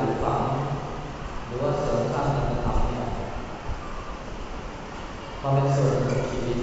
ปลูกฝังหรือว่าเสริมสร้างธรรมเนี่ยมันเป็นส่วนของชีวิต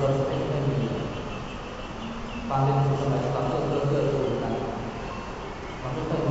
จนสติไม่มีความเป็นสุขสมัยความเพื่อเพื่อเพื่อดูกันมันก็เพื่อ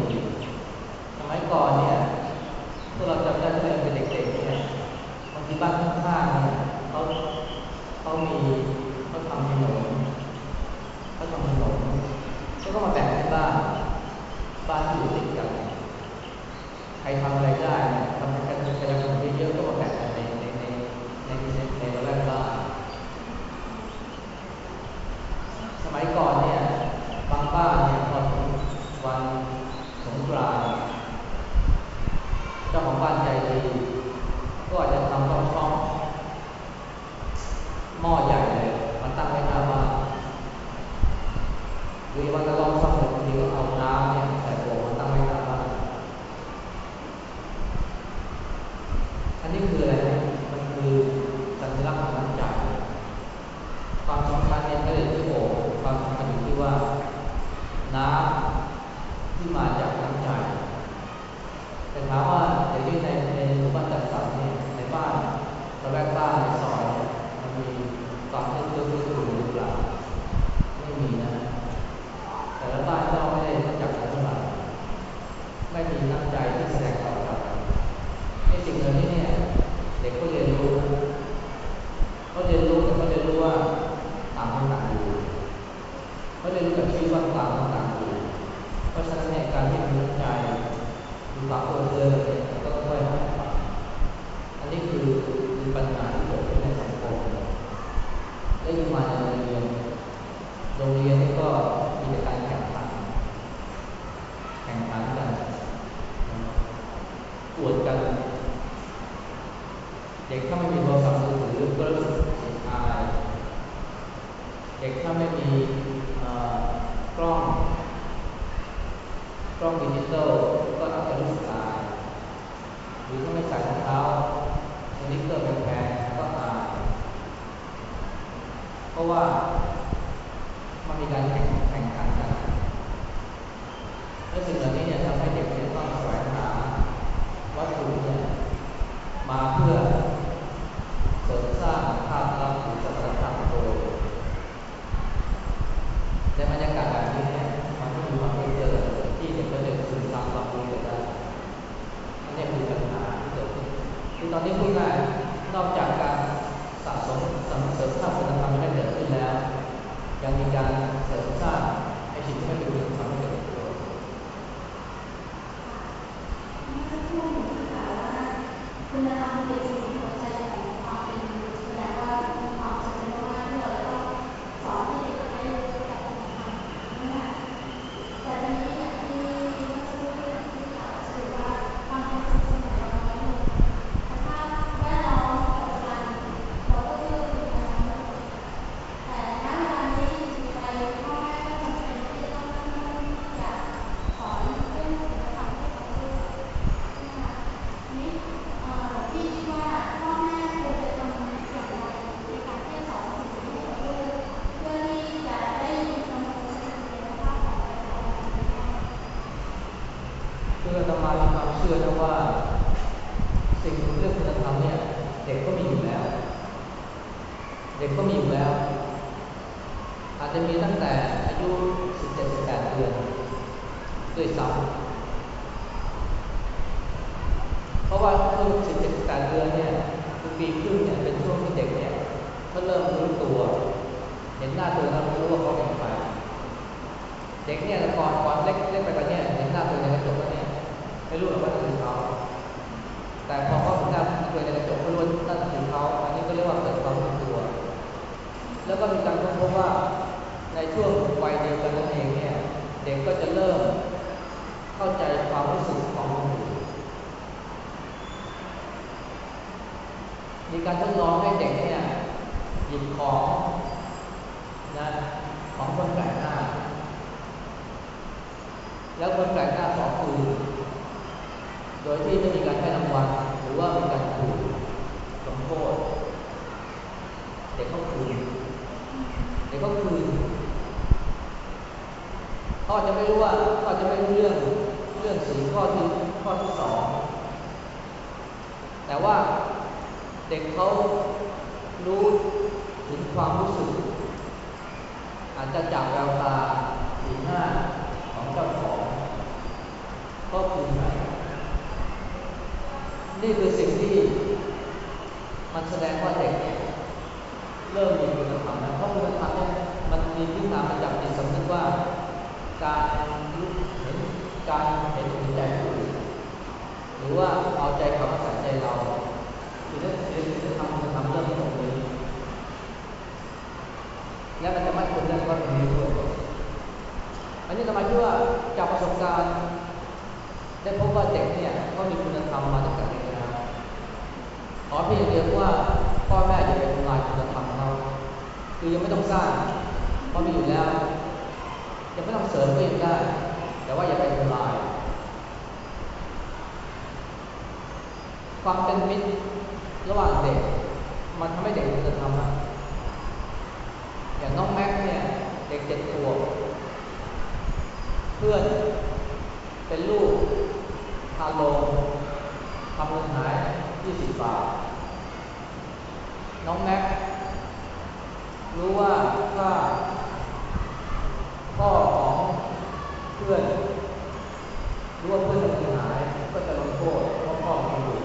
ไม่ต้องเสริมก็ยังได้ แต่ว่าอย่าไปทำลาย ความเป็นมิตรระหว่างเด็ก มันทำให้เด็กมีคุณธรรมอะอย่างน้องแม็กเนี่ยเด็กเจ็ดขวบเพื่อนเป็นลูกพาโลงทำเงินหาย20บบาท น้องแม็กรู้ว่าถ้าพ่อ เพื่อนรู้ว่าเพื่อนทำเงินหายก็จะลงโทษเพราะพ่อมันอยู่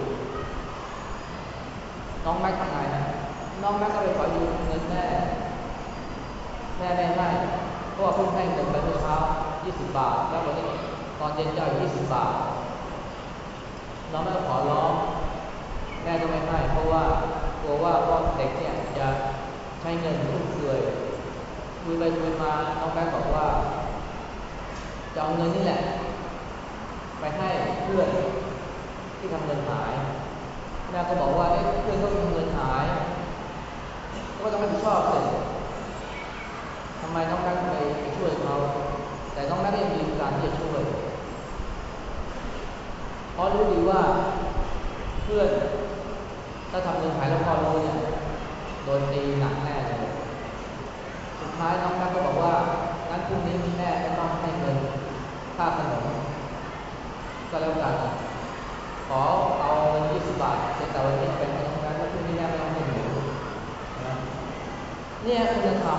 น้องแม็กทำไงนะน้องแม็กก็ไปขอยืมเงินแม่แม่ไม่ให้เพราะว่าเพิ่งให้เงินไปเมื่อเช้า20 บาท แล้ววันนี้ตอนเย็นจะอีก20 บาทน้องแม่ขอร้องแม่ก็ไม่ให้เพราะว่ากลัวว่าพ่อเด็กเนี่ยจะใช้เงินฟุ่มเฟือยคุยไปคุยมาน้องแม่บอกว่า จะเอาเงินนี่แหละ ไปให้เพื่อนที่ทำเงินหายแม่ก็บอกว่าเพื่อนเขาทำเงินหายก็ต้องรับผิดชอบสิทำไมน้องแม็กไปช่วยเขาแต่น้องแม็กยังมีการที่จะช่วย เพราะรู้ดีว่าเพื่อนถ้าทำเงินหายแล้วพอรู้เนี่ยโดนตีหนักแน่เลยสุดท้ายน้องแม็กก็บอกว่างั้นพรุ่งนี้แม่ไม่ต้องให้เงิน ค่าขนมก็แล้วกันขอเอาเงิน20บาทแต่วันนี้เป็นน้องแม็กแล้วพรุ่งนี้แม่ไม่ต้องให้หนูนะเนี่ยคุณธรรม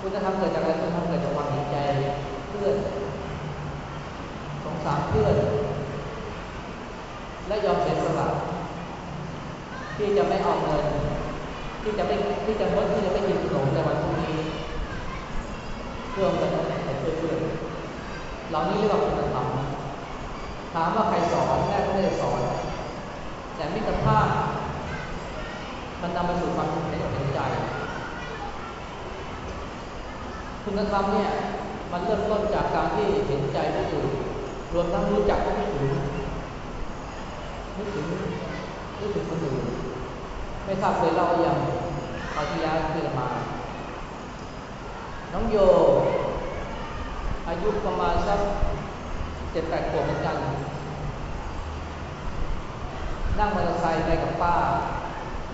คุณธรรมเกิดจากอะไรคุณธรรมเกิดจากความเห็นใจเพื่อนสงสารเพื่อน และยอมเสียสละที่จะไม่เอาเงินที่จะไม่ที่จะงดที่จะไม่กินขนมในวันพรุ่งนี้เพื่อเงินให้เพื่อน เพื่อนเหล่านี้เรียกว่าคุณธรรมถามว่าใครสอนแม่ก็ไม่ได้สอน แต่มิตรภาพ มันนำไปสู่ความเห็นใจ คุณธรรมเนี่ยมันเริ่มต้นจากการที่เห็นใจผู้อื่นรวมทั้งรู้จักผู้อื่นนึกถึงนึกถึงคนอื่นไม่ทราบเคยเล่ายังเอาที่ยาคือมา น้องโย อายุประมาณสักเจ็ดแปดขวบเหมือนกัน นั่งมอเตอร์ไซค์ไปกับป้า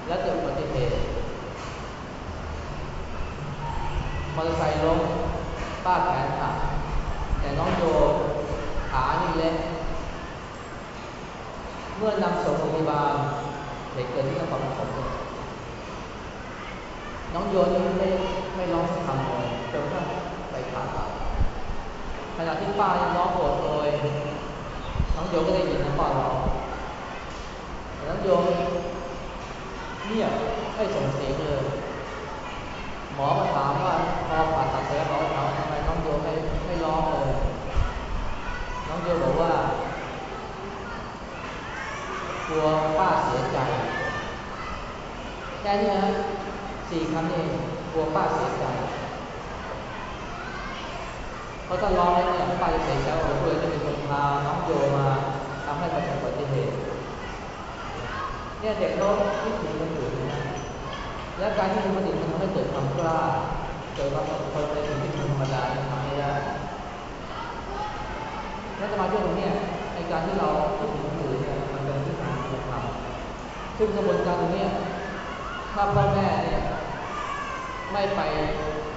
แล้วเกิดอุบัติเหตุมอเตอร์ไซค์ล้มป้าแขนหักแต่น้องโยขานี่เล็กเมื่อนำส่งโรงพยาบาลเหตุเกิดที่นครปฐมน้องโยนี่ไม่ไม่ร้องสักคำเลยจนกระทั่งไปผ่าตัด ขณะที่ป้ายังร้องโอดโอยน้องโยก็ได้ยินน้องป้าร้องน้องโยเงียบไม่ส่งเสียงเลย หมอมาถามว่าพอผ่าตัดเสร็จแล้วหมอถามทำไมน้องโยไม่ไม่ร้องเลย น้องโยบอกว่ากลัวป้าเสียใจแค่นี้นะสี่คำเองกลัวป้าเสียใจ เพราะร้องแล้วเนี่ยป้าจะเสียใจว่าเพื่อนจะเป็นคนพาน้องโยมาทำให้ประสบอุบัติเหตุเนี่ยเด็กเขาคิดถึงคนอื่นนะและการที่คนอื่นมันทำให้เกิดความกล้าเกิดความอดทนในสิ่งที่ธรรมดาทำไม่ได้และจะมาช่วยตรงนี้ในการที่เราคิดถึงคนอื่นเนี่ยมันเป็นที่การกระทำซึ่งกระบวนการตรงนี้ถ้าพ่อแม่เนี่ยไม่ไป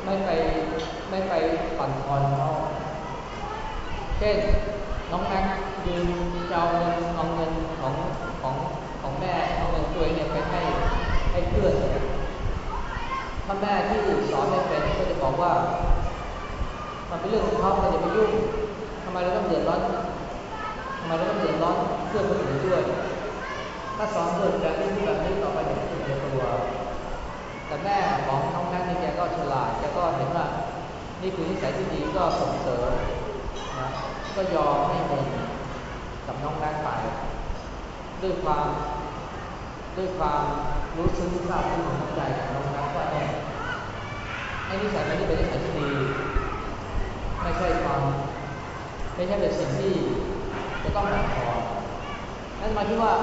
ไม่ไป ไม่ไปปั่นทอนเขาเช่นน้องแม็กยืมจะเาเงินเอาเงินของของของแม่เอาเงินตัวเนี่ยไปให้ให้เพื่อนถ้าแม่ที่สอนไม่เป็นก็จะบอกว่า มันเป็นเรื่องของเขาเขาจะไปยุ่งทำไมเราต้องเดือดร้อนทำไมเราต้องเดือดร้อนเพื่อนคนอื่นด้วยถ้าสอนเกิดแบบนี้แบบนี้ต่อไปเด็กจะเป็นตัวแต่แม่ของน้องแม็กนี่แกก็ฉลาดแกก็เห็นว่า นี่คือนิสัยที่ดีก็ส่งเสริมนะก็ยอมให้เงินกับน้องแม็กไป ด้วยความด้วยความรู้ซึ้งทราบซึ้งของน้ำใจของน้องแม็กว่าเนี่ยไอ้นิสัยมันนี่เป็นนิสัยที่ดี ไม่ใช่ความไม่ใช่เป็นสิ่งที่จะต้องหักคอนั่นหมายถึงว่า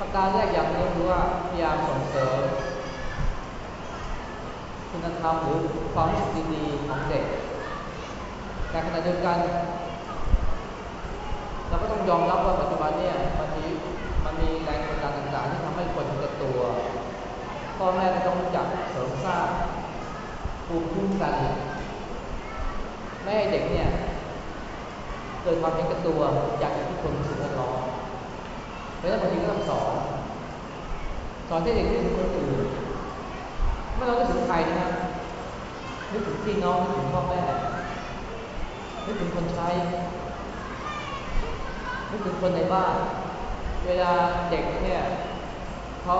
ประการแรกอย่างนึงคือว่าพยายามส่งเสริม คุณธรรมหรือความรู้สึกดีๆของเด็ก แต่ขณะเดียวกัน เราก็ต้องยอมรับว่าปัจจุบันเนี่ยมันมีมันมีแรงกดดันต่างๆที่ทำให้คนเกิดตัวพ่อแม่ก็ต้องรู้จักเสริมสร้างภูมิคุ้มกันไม่ให้เด็กเนี่ยเกิดความเป็นกระตัวอยากจะทุกคนสิ่งแวดล้อมเพราะฉะนั้นบางทีก็ต้องสอนสอนให้เด็กนึกถึงคนอื่น ไม่ต้องนึกถึงใครนะนึกถึงพี่น้องนึกถึงพ่อแม่นึกถึงคนใช้นึกถึงคนในบ้าน เวลาเด็กเนี่ยเขา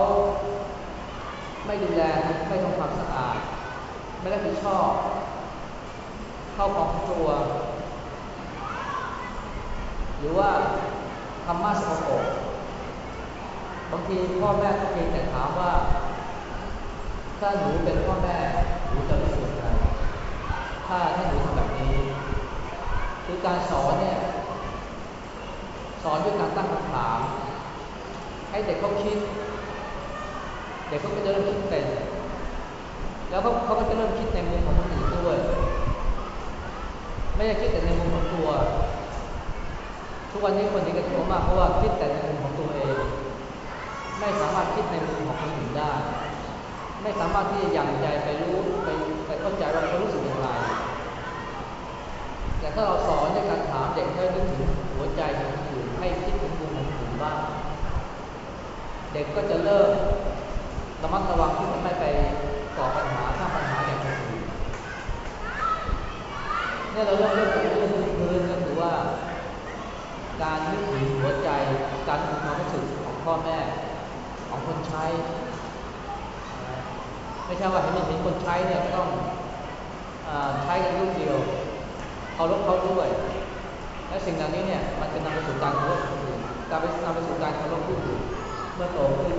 ไม่ดูแลไม่ทำความสะอาด ไม่รับผิดชอบ เข้าของตัว หรือว่าทำมาสกปรกบางทีพ่อแม่ก็เพียงแต่ถามว่า ถ้าหนูเป็นพ่อแม่หนูจะรู้สึกอะไรถ้าถ้าหนูทำแบบนี้ คือการสอนเนี่ยสอนด้วยการตั้งคำถาม ให้เด็กเขาคิด เด็กเขาก็จะเริ่มคิดเป็น แล้วเขาเขาก็จะเริ่มคิดในมุมของคนอื่นด้วย ไม่ใช่คิดแต่ในมุมของตัว ทุกวันนี้คนที่กระตุ้นมากเพราะว่าคิดแต่ในมุมของตัวเอง ไม่สามารถคิดในมุมของคนอื่นได้ ไม่สามารถที่จะยั่งใจไปรู้ไปไปเข้าใจว่าเขารู้สึกอย่างไร แต่ถ้าเราสอนในการถามเด็กให้นึกถึงหัวใจของคนอื่นให้คิดถึงมุมของคนอื่นบ้าง เด็กก็จะเริ่มระมัดระวังที่จะไม่ไปก่อปัญหาสร้างปัญหาอย่างคนอื่นเนี่ยเราเริ่มเริ่มจากเรื่องพื้นก็คือว่า การนึกถึงหัวใจ การถึงความรู้สึกของพ่อแม่ ของคนใช้ ไม่ใช่ว่าเห็นเห็นคนใช้เนี่ยต้องอใช้กันรูปเดียวเขาลบเขาด้วย และสิ่งเหล่านี้เนี่ยมันจะนำไปสู่การเคารพผู้อื่นการไปนำไปสู่การเคารพผู้อื่นเมื่อโตขึ้น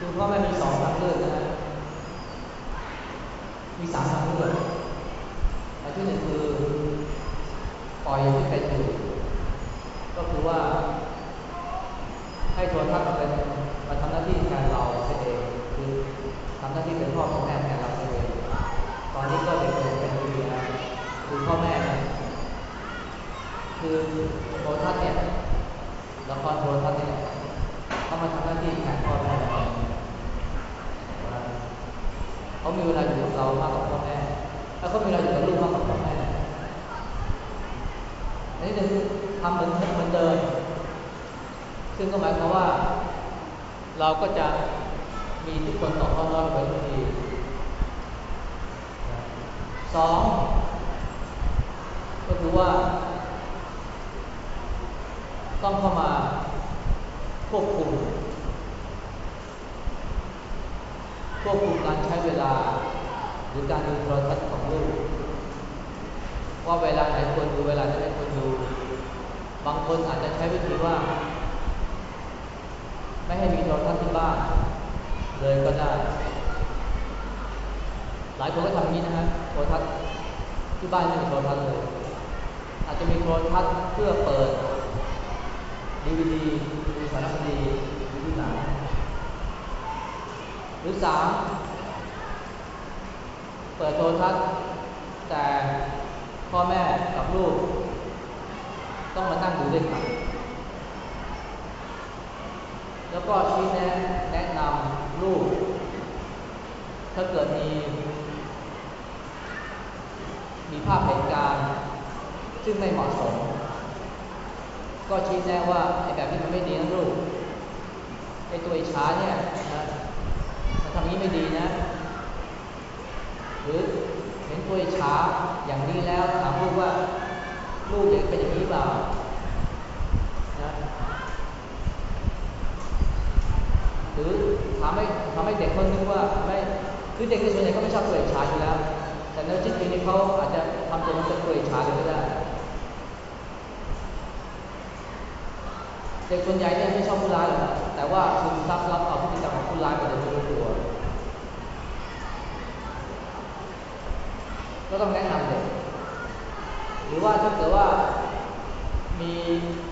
คือพ่อแม่มีสองทางเลือกนะฮะ มีสามทางเลือกอันที่หนึ่งคือปล่อยที่เป็นอยู่ ก็คือว่า ให้โทรทัศน์มาเป็นมาทำหน้าที่แทนเราเองคือทำหน้าที่เป็นพ่อเป็นแม่แทนเราเองตอนนี้ก็เด็กเป็นเป็นดีนะคือพ่อแม่เนี่ยคือโทรทัศน์เนี่ยละครโทรทัศน์เนี่ยเขามาทำหน้าที่แทนพ่อแม่เรา เขามีเวลาอยู่กับเรามากกว่าพ่อแม่ แล้วเขามีเวลาอยู่ กับลูกมากกว่าพ่อแม่อันนี้คือทำเหมือนเหมือนเดิมซึ่งก็หมายความว่า เราก็จะมีทุกคนต่อเข้ารอบไปทุกทีสองก็คือว่า ต้องเข้ามาควบคุมควบคุมการใช้เวลา หรือการดูโทรทัศน์ของลูก ว่าเวลาไหนควรดูเวลาไหนไม่ควรดู บางคนอาจจะใช้วิธีว่า ไม่ให้มีโทรทัศน์ที่บ้านเลยก็ได้ หลายคนก็ทำอย่างนี้นะฮะโทรทัศน์ที่บ้านไม่มีโทรทัศน์เลย อาจจะมีโทรทัศน์เพื่อเปิดดีวีดีดูสารคดีดูหนังหรือสามเปิดโทรทัศน์แต่ พ่อแม่กับลูก ต้องมานั่งดูด้วยกัน แล้วก็ชี้แนะแนะนำลูก ถ้าเกิดมี มีภาพเหตุการณ์ ซึ่งไม่เหมาะสม ก็ชี้แนะว่าไอ้แบบนี้มันไม่ดีนะลูกไอ้ตัวไอิจฉาเนี่ยนะมันทำนี้ไม่ดีนะ หรือ เห็นตัวอิจฉาอย่างนี้แล้วถามลูกว่าลูกอยากเป็นอย่างนี้เปล่านะหรือทำให้ทำให้เด็กคนนึงว่าไม่คือเด็กในส่วนใหญ่เขาไม่ชอบตัวอิจฉาอยู่แล้ว แต่ในจิตวิญญาณเขาอาจจะทำตัวมันเป็นตัวอิจฉาเลยก็ได้เด็กส่วนใหญ่เนี่ยไม่ชอบผู้ร้ายหรอกแต่ว่าซึมซับรับเอาพฤติกรรมของผู้ร้ายไปโดยไม่รู้ตัว ก็ต้องแนะนำเด็กหรือว่าถ้าเกิดว่ามี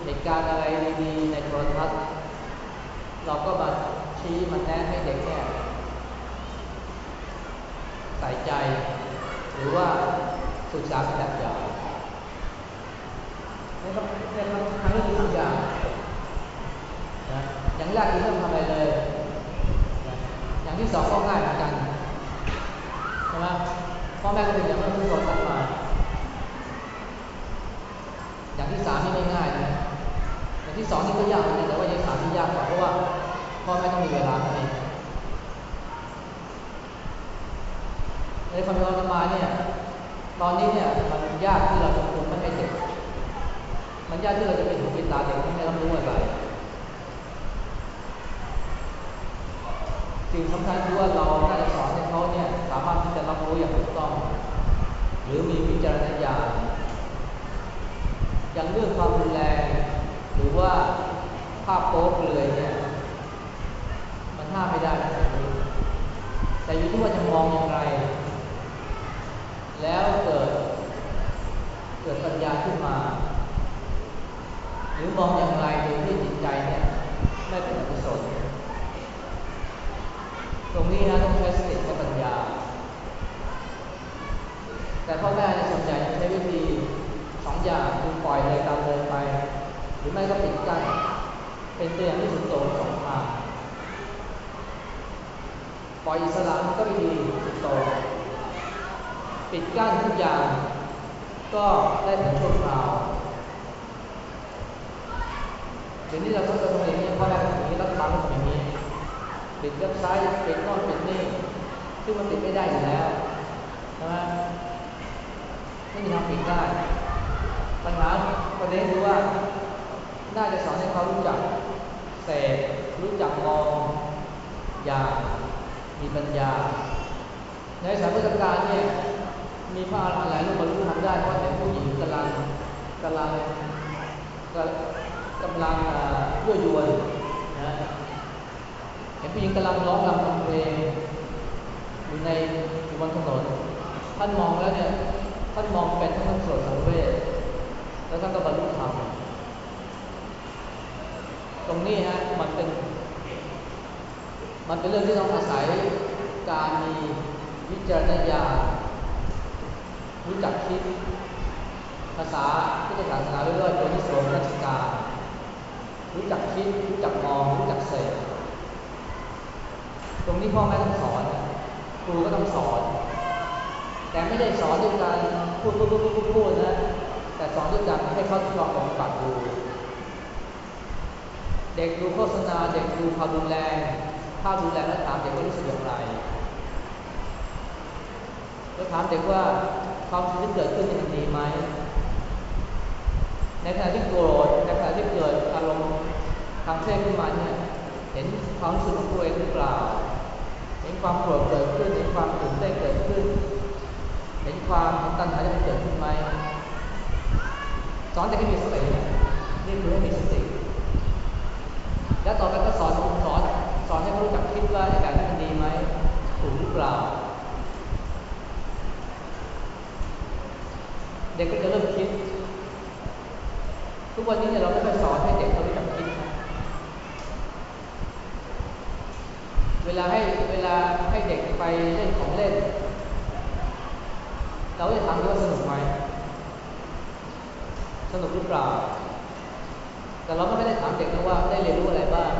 เหตุการณ์อะไรดีๆในโทรทัศน์เราก็มาชี้มันแนะให้เด็กเนี่ยใส่ใจ หรือว่าศึกษาเป็นแบบอย่างนี่ก็นี่ก็ทั้งเรื่ทุกอย่างนะอย่างแรกคือเรื่องทำอะไรเลย อย่างที่สองก็ง่ายเหมือนกันใช่ไหม พ่อแม่ก็เป็นอย่างนั้นทุกคนทั้งมาอย่างที่สามนี่ไม่ง่ายนะอย่างที่สองนี่ก็ยากนะแต่ว่าอย่างสามนี่ยากกว่าเพราะว่าพ่อแม่ต้องมีเวลาให้ในคำนวณมาเนี่ยตอนนี้เนี่ยมันยากที่เราจะคุมไม่ให้เด็กมันยากที่เราจะเป็นหูเป็นตาเด็กไม่ให้รับรู้อะไร สิ่งสำคัญคือว่าเราน่าจะสอนให้เขาเนี่ยสามารถที่จะรับรู้อย่างถูกต้อง หรือมีวิจารณญาณอย่างเรื่องความรุนแรงหรือว่าภาพโป๊เปลือยเนี่ยมันห้ามไม่ได้นะแต่อยู่ที่ว่าจะมองอย่างไร แล้วเกิดเกิดปัญญาขึ้นมา หรือมองอย่างไรโดยที่จิตใจเนี่ยไม่เป็นอกุ ตรงนี้นะต้องใช้สติและปัญญา แต่พ่อแม่ในส่วนใหญ่ใช้วิธีสองอย่างคือปล่อยเลยตามเลยไป หรือไม่ก็ปิดกั้นเป็นตัวอย่างที่สุดโต่งสองทางปล่อยอิสระมันก็ไม่ดีสุดโต่งปิดกั้นทุกอย่างก็ได้ผลชั่วคราวเดี๋ยวนี้เราก็จะทำอย่างนี้พ่อแม่ทำอย่างนี้รับาลก็ทำอย่างนี้ ปิดเว็บไซต์ปิดโน่นปิดนี่ซึ่งมันปิดไม่ได้อยู่แล้วใช่ไหมไม่มีทางปิดได้ปัญหาประเด็นคือว่า น่าจะสอนให้เขารู้จักเสพรู้จักมองอย่างมีปัญญา ในสายพุทธการเนี่ยมีพระอรหันต์หลายรูปบรรลุธรรมได้เพราะเห็นผู้หญิงกำลังกำลังกำลังยั่วยวนนะ เห็นผู้หญิงกำลังร้องรำทำเพลงอยู่ในอยู่บนถนนท่านมองแล้วเนี่ยท่านมองเป็นทั้งสวดสังเวชแล้วท่านก็บรรลุธรรมตรงนี้ฮะมันเป็น มันเป็นเรื่องที่ต้องอาศัยการมีวิจารณญาณรู้จักคิด ภาษาพุทธศาสนาเรียกว่าโยนิโสมนัสการรู้จักคิด รู้จักมอง รู้จักเสพ ตรงนี้พ่อแม่ต้องสอนครูก็ต้องสอน แต่ไม่ได้สอนด้วยการพูดพูดพูดพูดพูดนะแต่สอนด้วยการให้เขาลองปฏิบัติดูเด็กดูโฆษณาเด็กดูความรุนแรงถ้ารุนแรงแล้วถามเด็กว่ารู้สึกอย่างไรแล้วถามเด็กว่าความรู้สึกที่เกิดขึ้นมันดีไหมในขณะที่โกรธในขณะที่เกิดอารมณ์ทางเพศขึ้นมาเนี่ยเห็นความรู้สึกของตัวเองหรือเปล่า ความโกรธเกิดขึ้นเห็นความตื่นเต้นเกิดขึ้น เห็นความเห็นตัณหาที่มันเกิดขึ้นไหมสอนเด็กให้มีสตินี่คือให้มีสติ แล้วต่อไปก็สอนสอนสอนให้เขารู้จักคิดว่าอ้แบบนี้มันดีไหมถูกหรือเปล่า เด็กก็จะเริ่มคิด ทุกวันนี้เนี่ยเราไม่ไปสอนให้เด็กเขารู้จักคิดนะเว ลาให้เวลาให้เด็กไปเล่นของเล่น เราจะถามว่าสนุกไหมสนุกหรือเปล่า แต่เราไม่ได้ถามเด็กนะว่าได้เรียนรู้อะไรบ้าง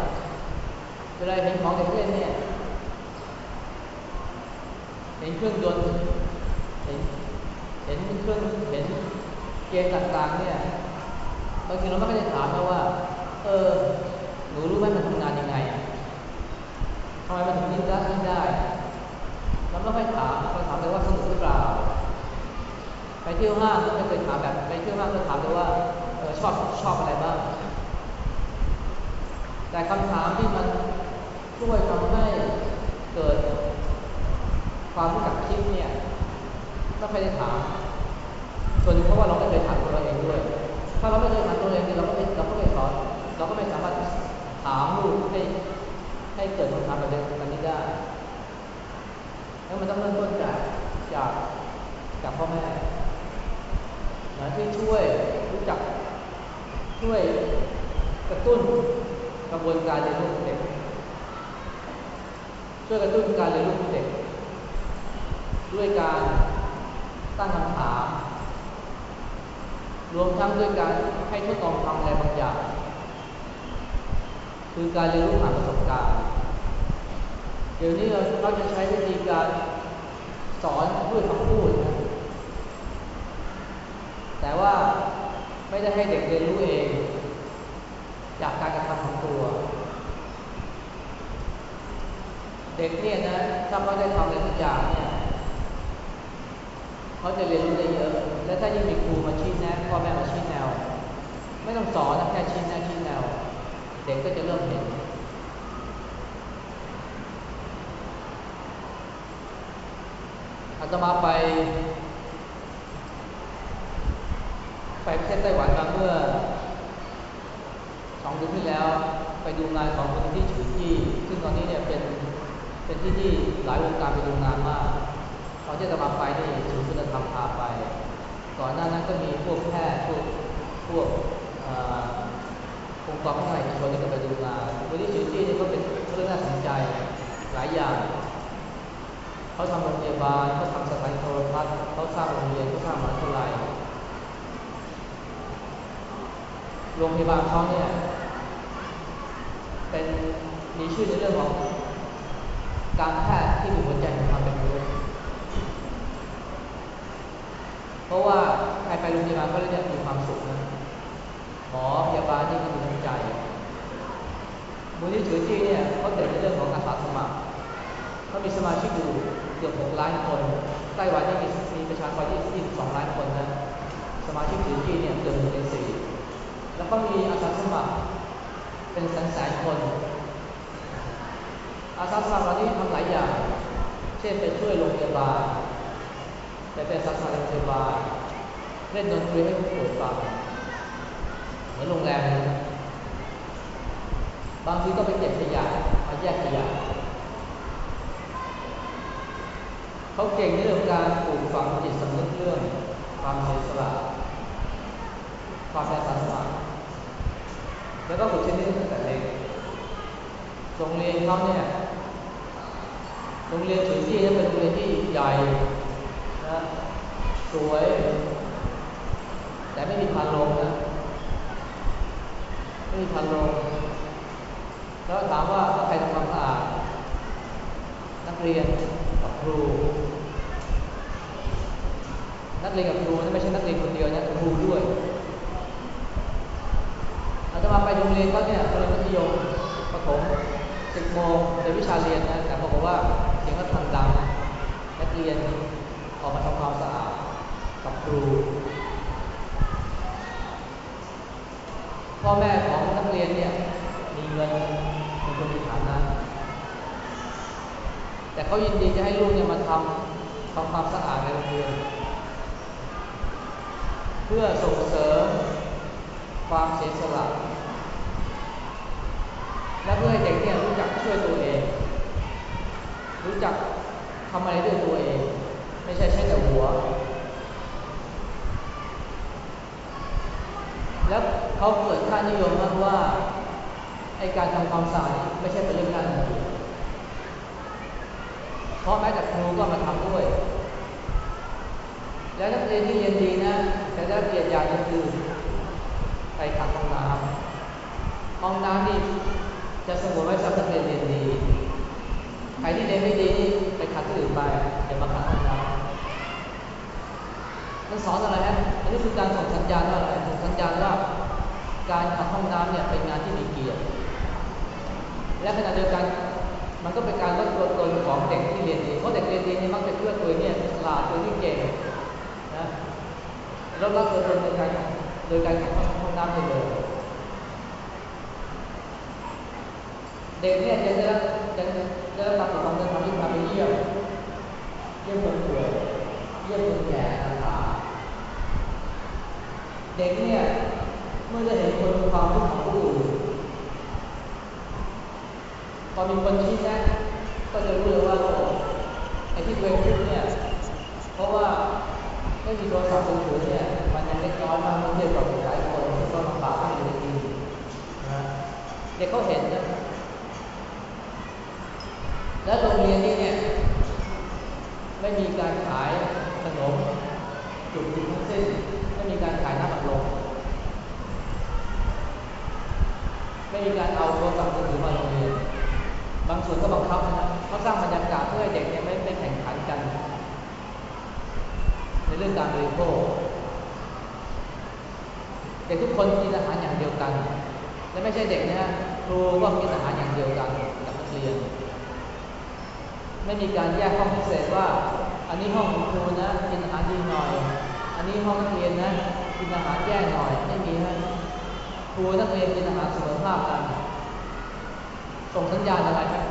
เวลาเห็นของเด็กเล่นเนี่ยเห็นเครื่องยนต์เห็นเห็นเครื่องเห็นเกมต่างๆเนี่ยบางทีเราไม่ได้ถามนะว่า เออหนูรู้ไหมมันทำงานยังไง ทำไมมันถึงยิงได้ยิงได้เราไม่ค่อยถามเราถามแต่ว่าสนุกหรือเปล่า ไปเที่ยวห้างก็ไม่เคยถามแบบไปเที่ยวห้างก็ถามแต่ว่าเออชอบชอบอะไรบ้าง แต่คำถามที่มันช่วยทำให้เกิดความรู้จักคิดเนี่ยไม่ได้ถาม ส่วนหนึ่งเพราะว่าเราไม่เคยถามตัวเราเองด้วย ถ้าเราไม่เคยถามตัวเองเราก็ไม่เราก็ไม่สอนเราก็ไม่สามารถถามลูกให้ ให้เกิดคำถามแบบนี้ได้ แล้วมันต้องเริ่มต้นจากจากจากพ่อแม่นะที่ช่วยรู้จักช่วยกระตุ้นกระบวนการเรียนรู้ของเด็ก ช่วยกระตุ้นการเรียนรู้ของเด็ก ด้วยการตั้งคำถามรวมทั้งด้วยการให้ทดลองทำอะไรบางอย่าง คือการเรียนรู้ผ่านประสบการณ์ เดี๋ยวนี้เราเราจะใช้วิธีการสอนด้วยคำพูดนะแต่ว่าไม่ได้ให้เด็กเรียนรู้เอง จากการกระทำของตัว เด็กเนี่ยนะถ้าเขาได้ทำอะไรทุกอย่างเนี่ยเขาจะเรียนรู้ได้เยอะ และถ้ายิ่งมีครูมาชี้แนะพ่อแม่มาชี้แนว ไม่ต้องสอนนะแค่ชี้แนะชี้แนว เด็กก็จะเริ่มเห็น อาตมาไป ไปประเทศไต้หวันมาเมื่อสองเดือนที่แล้ว ไปดูงานของคนที่ฉือจี้ซึ่งตอนนี้เนี่ยเป็นเป็นที่ที่หลายวงการไปดูงานมากตอนที่อาตมาไปนี่ศูนย์คุณธรรมพาไป ก่อนหน้านั้นก็มีพวกแพทย์พวกพวกองค์กรภาคเอกชนที่ก็ไปดูงานคนที่ฉือจี้นี่ยก็เป็นเรื่องน่าสนใจหลายอย่าง เขาทำโรงพยาบาลเขาทำสถานโทรทัศน์เขาสร้างโรงเรียนเขาสร้างมหาวิทยาลัยโรงพยาบาลเขาเนี่ยเป็นมีชื่อในเรื่องของการแพทย์ที่มีหัวใจของความเป็นมนุษย์เพราะว่าใครไปโรงพยาบาลก็เลยมีความสุขนะหมอพยาบาลนี่ก็มีน้ำใจมูลนิธิที่เนี่ยเขาเด่นในเรื่องของอาสาสมัครเขามีสมาชิกอยู่ เกือบ 6 ล้านคน ไต้หวันนี่มีประชากรที่22 ล้านคนนะ สมาชิกถือที่เนี่ยเกือบหนึ่งในสี่แล้วก็มีอาสาสมัครเป็นแสนแสนคน อาสาสมัครเหล่านี้ทำหลายอย่าง เช่นไปช่วยโรงพยาบาลไปเป็นอาสาสมัครโรงพยาบาลเล่นดนตรีให้ผู้ป่วยฟังเหมือนโรงแรมบางทีก็ไปเก็บขยะมาแยกขยะ เขาเก่งในเรื่องการปลูกฝังจิตสำนึกเรื่อง ความเสียสละความเป็นอาสาสมัครแล้วก็ฝึกชนิดตั้งแต่เล็กโรงเรียนเขาเนี่ยโรงเรียนถือที่เป็นโรงเรียนที่ใหญ่นะสวย แต่ไม่มีพันลมนะไม่มีพันลมแล้วถามว่าใครทำความสะอาดนักเรียนกับครู นักเรียนกับครูนั่นไม่ใช่นักเรียนคนเดียวนะครูด้วยอาจจะมาไปโรงเรียนก็เนี่ยโรงเรียนมัธยมประถมสิบโมงเรียนวิชาเรียนนะแต่บอกว่าเสียงก็ทันดังนักเรียนออกมาทำความสะอาดกับครูพ่อแม่ของนักเรียนเนี่ยมีเงินเป็นคนมีฐานะแต่เขายินดีจะให้ลูกเนี่ยมาทำทำความสะอาดในโรงเรียน เพื่อส่งเสริมความเสียสละ และเพื่อให้เด็กเนี่ยรู้จักช่วยตัวเอง รู้จักทำอะไรด้วยตัวเอง ไม่ใช่ใช้แต่หัว แล้วเขาเกิดค่านิยมมากว่าไอการทำความสะอาดไม่ใช่เป็นเรื่องง่ายเพราะแม้แต่ครูก็มาทำด้วย แล้วนักเรียนที่เรียนดีนะ แต่ถ้เรียนอย่างคือไปขัดห้องน้ำห้องน้ำนี่จะสมมติไว้สำหรับเรียนเรียนดีใครที่เรียนไม่ดีนี่ไปขัดที่อื่นไปอย่ามาขัดห้องน้ำมันสอนอะไรฮะอันนี้คือการส่งสัญญาณว่าอะไรส่งสัญญาณว่าการขัดห้องน้ำเนี่ยเป็นงานที่มีเกียรติและขณะเดียวกันมันก็เป็นการลดตัวตนของเด็กที่เรียนดีเพราะเด็กเรียนดีนี่มักจะเชื่อตัวเนี่ยฉลาดตัวที่เก่ง ลดละตัวตนโดยการโดยการขัดห้องน้ำไปเลยเด็กเนี่ยจะได้จะได้รับความเงินทำที่พาไปเยี่ยมเยี่ยมคนป่วยเยี่ยมคนแก่ต่างๆเด็กเนี่ยเมื่อได้เห็นคนความทุกข์ของผู้อื่นพอมีคนชี้แนะก็จะรู้เลยว่าไอ้ที่เองทุกข์เนี่ยเพราะว่า ไม่มีโทรศัพท์มือถือเนี่ยมันยังเล็กน้อยมากเทียบกับหลายคนที่ต้องลำบากอยู่ในทีนะเด็กเขาเห็นนะแล้วโรงเรียนนี้เนี่ยไม่มีการขายขนมจุดจุดทั้งสิ้นไม่มีการขายน้ำอัดลมไม่มีการเอาโทรศัพท์มือถือมาโรงเรียน บางส่วนก็บังคับนะเขาสร้างบรรยากาศเพื่อให้เด็กเนี่ยไม่ไม่แข่งขันกัน เรื่องการบริโภคเด็กทุกคนกินอาหารอย่างเดียวกัน และไม่ใช่เด็กนะครูก็กินอาหารอย่างเดียวกันกับนักเรียน ไม่มีการแยกห้องพิเศษว่า อันนี้ห้องของครูนะกินอาหารดีหน่อย อันนี้ห้องนักเรียนนะกินอาหารแย่หน่อยไม่มีให้ครูนักเรียนกินอาหารเสมอภาคกันส่งสัญญาณอะไรครับ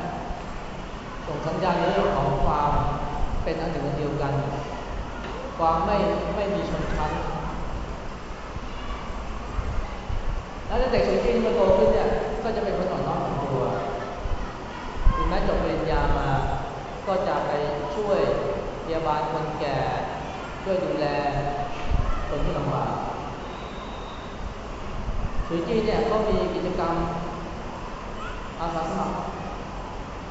ส่งสัญญาณเรื่องของความเป็นอันหนึ่งอันเดียวกัน ความไม่ไม่มีชนชั้น แล้วเด็กสุที่มาโตขึ้นเนี่ย ก็จะเป็นคนอ่อนน้อมถ่อมตัวถึงแม้จบปริญญามา ก็จะไปช่วยพยาบาลคนแก่ ช่วยดูแลคนที่ลำบากสุจีเนี่ยก็มีกิจกรรมอาสาสมัคร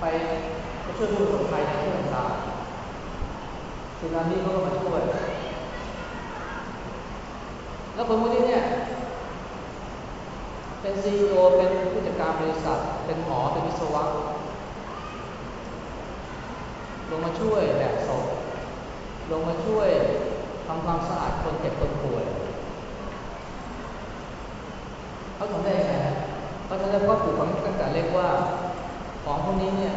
ไปช่วยผู้ประสบภัยในที่ต่าง สึนามิเขาก็มาช่วย แล้วคนพวกนี้เนี่ย เป็นซีอเป็นผู้จัดการบริษัท เป็นหมอ เป็นวิศวะ ลงมาช่วยแบกศพลงมาช่วยทำความสะอาดคนเจ็บคนป่วยเขาทำได้ยังไงเพราะฉะนั้นก็ปลูกฝังตั้งแต่เล็กว่าของพวกนี้เนี่ย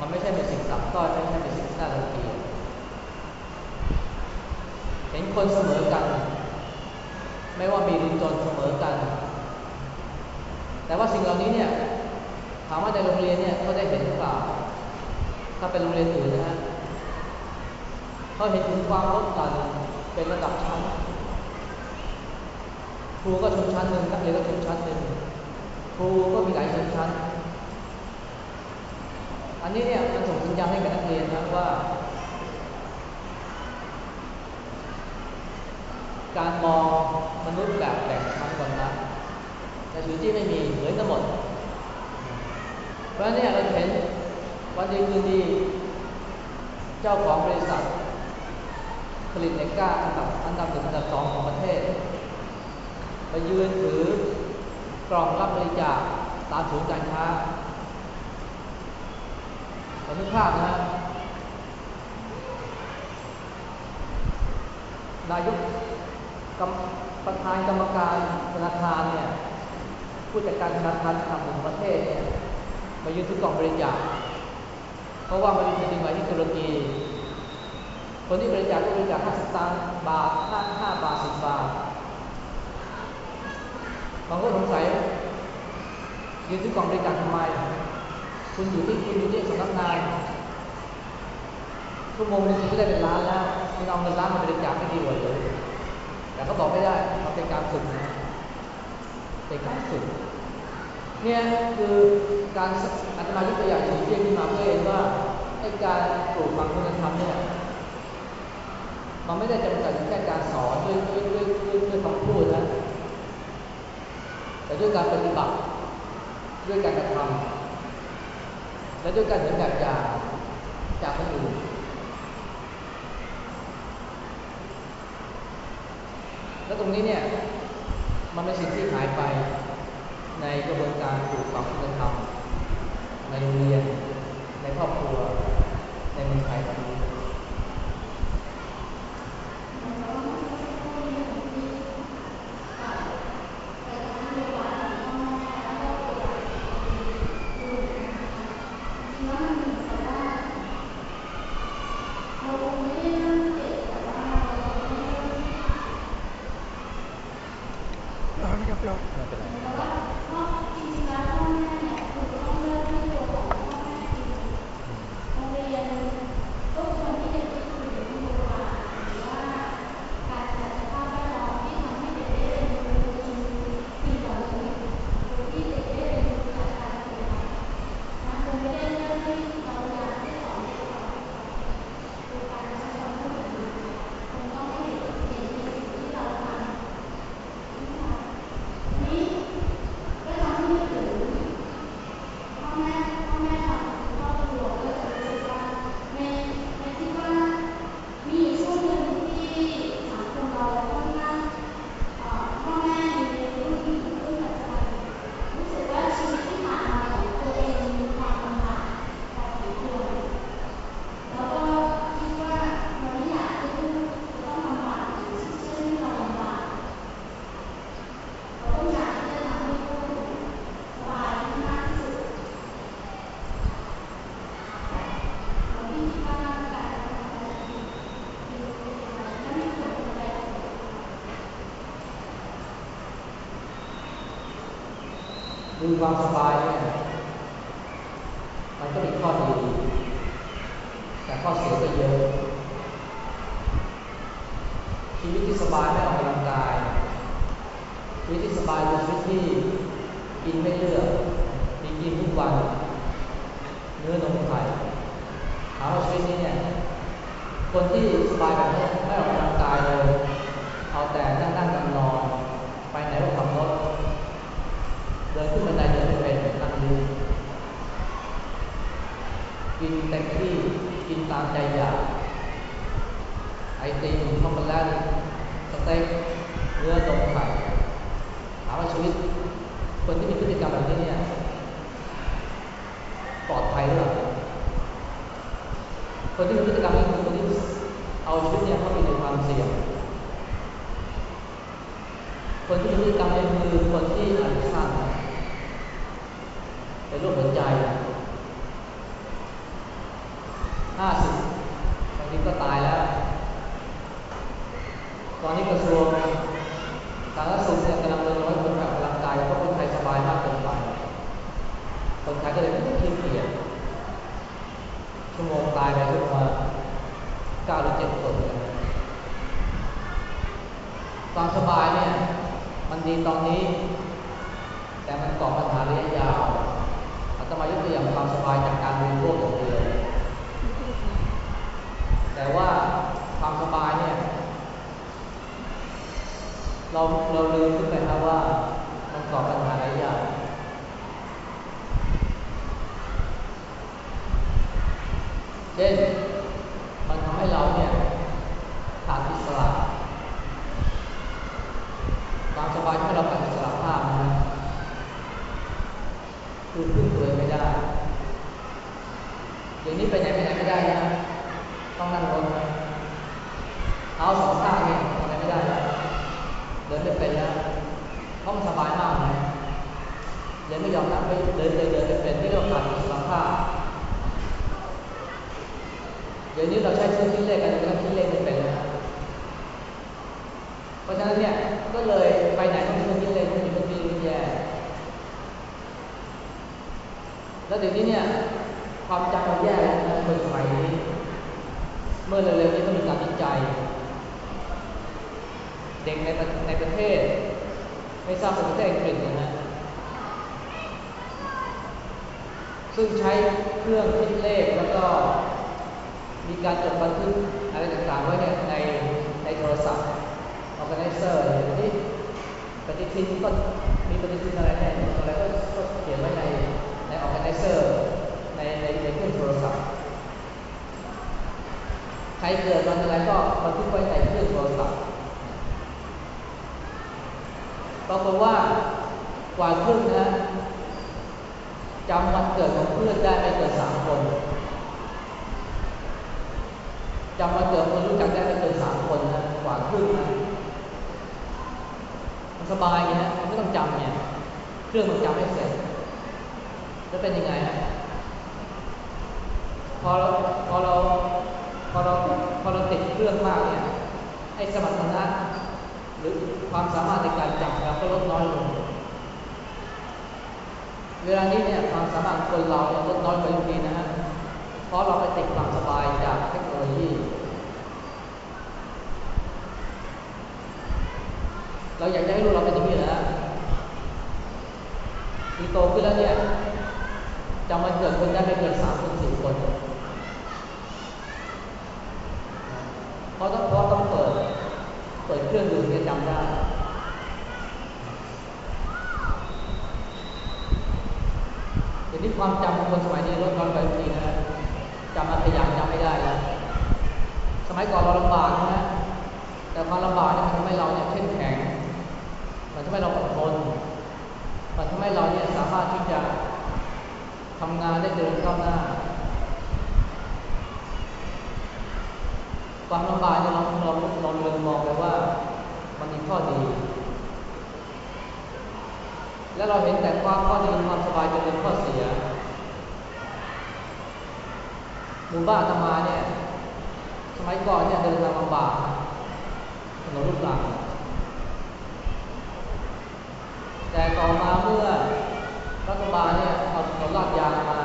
มันไม่ใช่เป็นสิ่งสับต้อยไม่ใช่เป็นสิ่งที่น่ารังเกียจเห็น คนเสมอกัน ไม่ว่ามีดีจนเสมอกัน แต่ว่าสิ่งเหล่านี้เนี่ยถามว่าในโรงเรียนเนี่ยเขาได้เห็นหรือเปล่า ถ้าเป็นโรงเรียนอื่นนะฮะเขาเห็นถึงความลดหลั่นเป็นระดับชั้น ครูก็ชนชั้นหนึ่งนักเรียนก็ชนชั้นหนึ่งครูก็มีหลายชนชั้น อันนี้เนี่ยมันส่งสัญญาณให้กับนักเรียนนะว่า การมองมนุษย์แบบแบ่งชั้นก่อนนะแต่ชีวิตที่ไม่มีเหมือนกันหมด เพราะฉะนั้นเนี่ยเราเห็นวันดีคืนดี เจ้าของบริษัท ผลิตเหล็กกล้าอันดับอันดับหนึ่งอันดับสองของประเทศ ไปยืนถือกล่องรับบริจาคตามศูนย์การค้าขอนึกภาพนะนายกก ประธานกรรมการธนาคารเนี่ยผู้จัดการธนาคารระดับหนึ่งประเทศเนี่ยมายืนถือกล่องบริจาคเพราะว่ามันมีแผ่นดินไหวที่ตุรกี คนที่บริจาคก็บริจาคห้าสิบตังบาทห้าห้าบาทสิบบาทบางคนสงสัยยืนถือกล่องบริจาคทำไม คุณอยู่ที่คุณอยู่ที่สำนักงานชั่วโมงนึงคุณก็ได้เป็นล้านแล้วคุณเอาเงินล้านมาบริจาคไม่ดีกว่าเลย แต่เขาบอกไม่ได้เขาเป็นการฝึกนะเป็นการฝึกเนี่ยคือการอัตมายกตัวอย่างสีเทียนที่มาเพื่อเห็นว่าไอ้การปลูกฝังคุณธรรมเนี่ยมันไม่ได้จำกัดแค่การสอนด้วยด้วยด้วยด้วยด้วยคำพูดนะแต่ด้วยการปฏิบัติด้วยการกระทำและด้วยการเห็นแบบอย่างจากคนอื่น และตรงนี้เนี่ยมันเป็นสิ่งที่หายไปในกระบวนการปลูกฝังคุณธรรมในโรงเรียนในครอบครัวในเมืองไทยตอนนี้ do nosso trabalho ดี๋ยวนี้เนี่ยความจำเราแย่แล้วนะคนสมัยนี้เมื่อเร็วๆนี้ก็มีการวิจัย เด็กในในประเทศ ไม่ทราบเป็นระเทศอังกฤษนะฮะซึ่งใช้เครื่องคิดเลขแล้วก็มีการจดบันทึกอะไรต่างๆไว้เนี่ยในในโทรศัพท์ organizer ที่ปฏิทินก็มีปฏิทินอะไรเน่อะไรก็เขียนไว้ใน g a แก z เซอร์ในในในเครื่องโทรศัพท์ ใครเกิดวันอะไรก็บันทึกไว้ในเครื่องโทรศัพท์ปรากฏว่ากว่าครึ่งนะจำวันเกิดของเพื่อนได้ไม่เกินสามคนจำวันเกิดคนรู้จักได้ไม่เกินสามคนนะกว่าครึ่งนะมันสบายไงฮะมันไม่ต้องจำเนี่ยเครื่องมันจำไม่เสร็จ จะเป็นยังไงฮะพอเราพอเราพอเราพอเราติดเครื่องมากเนี่ยไอ้สมรรถนะหรือความสามารถในการจำเราก็ลดน้อยลง เวลานี้เนี่ยความสามารถคนเราเนี่ยลดน้อยไปทุกทีนะฮะเพราะเราไปติดความสบายจากเทคโนโลยี เราอยากจะให้ลูกเราเป็นอย่างนี้นะทีโตขึ้นแล้วเนี่ย จำวันเกิดคนได้ไม่เกินสามคนสี่คนเพราะต้องเพราะต้องเปิด เปิดเครื่องดูถึงจะจำได้เดี๋ยวนี้ความจำของคนสมัยนี้ลดน้อยไปทีนะจำอัธยาจำไม่ได้แล้วสมัยก่อนเราลำบากนะแต่ความลำบากเนี่ยมันทำให้เราเนี่ยเข้มแข็ง มันทำให้เราอดทนมันทำให้เราเนี่ยสามารถที่จะ ทำงานได้เดินก้าวหน้า ความลำบากเนี่ยเราเราเราเลืมมองไปว่ามันมีข้อดี แล้วเราเห็นแต่ความข้อดีความสบายจนเป็นข้อเสียหมู่บ้านธรรมาเนี่ยสมัยก่อนเนี่ยเดินทางลำบากถนนลูกรังแต่ต่อมาเมื่อ รัฐบาลเนี่ยเอาถนนลาดยางมา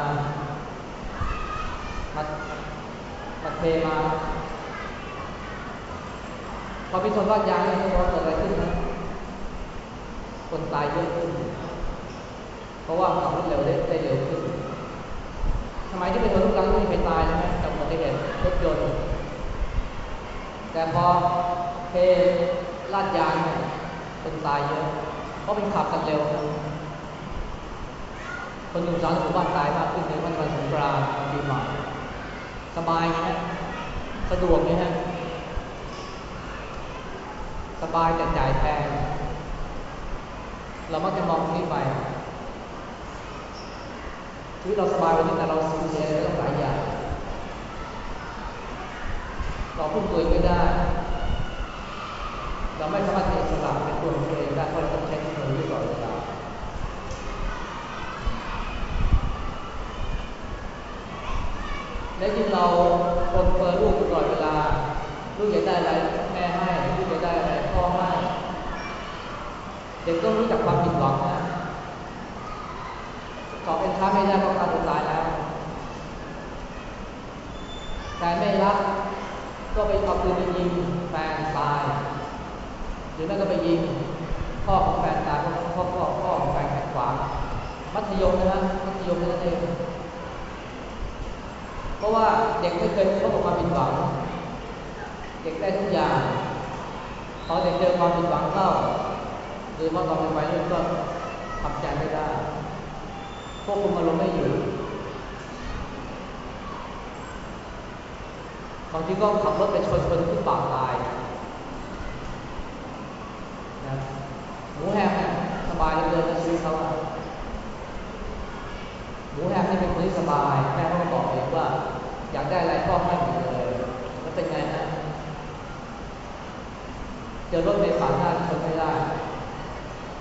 มามาเทมาพอมีถนนลาดยางเนี่ยเกิดอะไรขึ้นนะคนตายเยอะขึ้น เพราะว่าขับรถเร็วได้ได้เร็วขึ้นสมัยที่เป็นถนนลูกรังไม่มีใครตายใช่ไหมจากอุบัติเหตุรถยนต์ แต่พอเทลาดยางเนี่ยคนตายเยอะ เพราะเป็นขับกันเร็ว คนอยู่มสารหมู่บ้านตายมากขึ้นในวันวันสงกรานต์ปีใหม่สบายนะสะดวกนะฮะสบายแต่จ่ายแพงเรามักจะมองนี้ไปชีวิตเราสบายวันนี้แต่เราสูญเสียอะไรหลายอย่างเราพุ่งตัวเองไม่ได้ เราไม่สามารถเป็นอิสระเป็นตัวของตัวเองได้เพราะเราต้องใช้เทคโนโลยีตลอดเวลา และยิ่งเราคนเปิดลูกตลอดเวลา ลูกอยากได้อะไรแม่ให้ ลูกอยากได้อะไรพ่อให้ เด็กต้องรู้จักความผิดหวังนะสอบเอ็นทราไม่ได้ก็ฆ่าตัวตายแล้ว แต่ไม่รักก็ไปเอาปืนไปยิงแฟนตาย หรือไม่ก็ไปยิงพ่อของแฟนตายพ่อพ่อพ่อของแฟนขัดขวางมัธยมนะฮะมัธยมนั่นเอง เพราะว่าเด็กไม่เคยพบกับความผิดหวัง เด็กได้ทุกอย่างพอเด็กเจอความผิดหวังเข้าหรือว่าตอนเป็นวัยรุ่นก็ทำใจไม่ได้ควบคุมอารมณ์ไม่อยู่บางทีก็ขับรถไปชนคนที่ปากตายนะหมูแฮมเนี่ยสบายเลยในชีวิตเขาอะ หูแฮมนี่เป็นคนที่สบายแม่เขาบอกเองว่า อยากได้อะไรก็ให้หมดเลยแล้วเป็นไงนะเจอรถเมล์ผ่านหน้าชนไม่ได้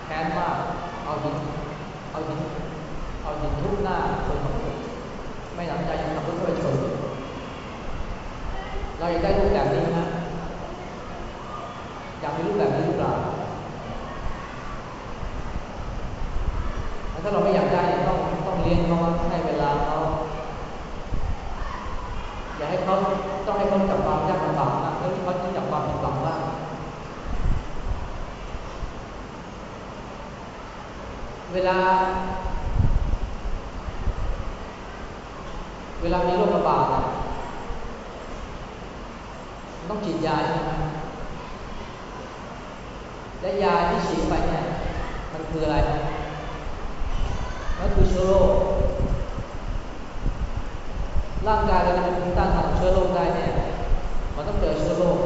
แค้นมากเอาหินเอาหินเอาหินทุบหน้าคนขับรถไม่หนำใจยังขับรถไปชนเราอยากได้รูปแบบนี้นะอยากมีรูปแบบนี้หรือเปล่าถ้าเราไม่อยาก ลี้ยงเขาให้เวลาเขาอย่าให้เขาต้องให้เขาจับความยากลำบากนะแล้วเขาต้องจับความผิดหวังบ้างเวลา เวลามีโรคระบาดนะต้องฉีดยาใช่ไหมและยาที่ฉีดไปเนี่ยมันคืออะไร มันคือเชื้อโรค ร่างกายเราจะมีภูมิต้านทานเชื้อโรคได้เนี่ยมันต้องเจอเชื้อโรค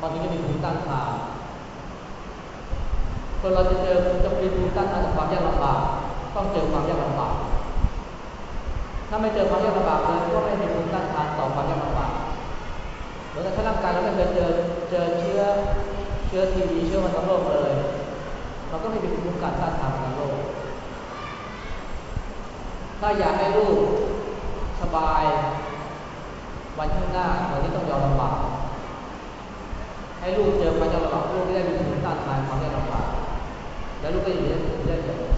มันถึงจะมีภูมิต้านทานคนเราจะเจอจะมีภูมิต้านทานจากความยากลำบากต้องเจอความยากลำบากถ้าไม่เจอความยากลำบากเลยก็ไม่มีภูมิต้านทานต่อความยากลำบากเหมือนกับถ้าร่างกายเราไม่เคยเจอเจอเชื้อเชื้อทีวีเชื้อมันโรคเลยเราก็ไม่มีภูมิคุ้มกันต้านทานมันโรคถ้าอยากให้ลูก บาย วันข้างหน้าวันนี้ต้องยอมลำบากให้ลูกเจอความยากลำบากลูกไม่ได้มีภูมิต้านทานความยากลำบากแล้วลูกก็อยู่ได้ได้อย่าง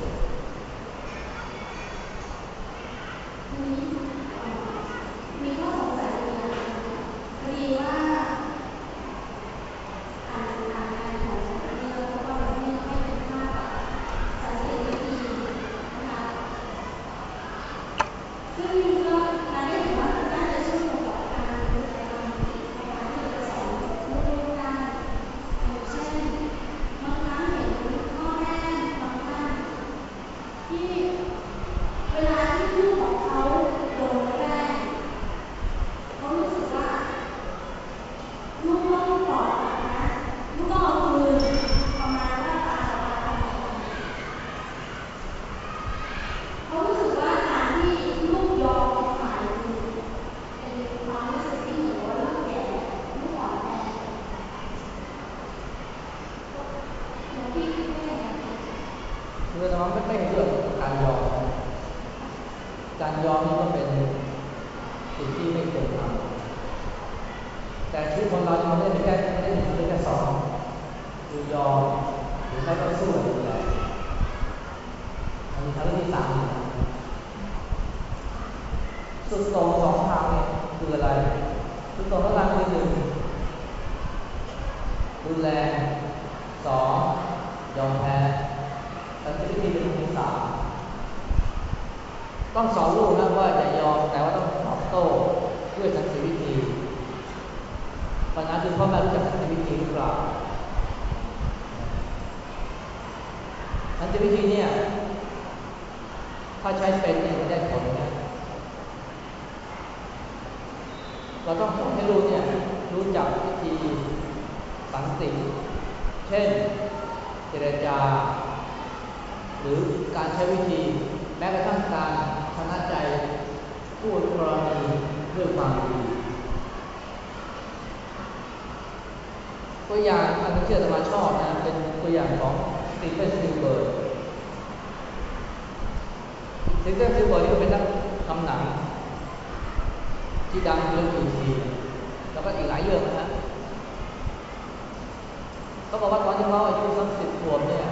อนที่เขาอายุสักสิบขวบเนี่ย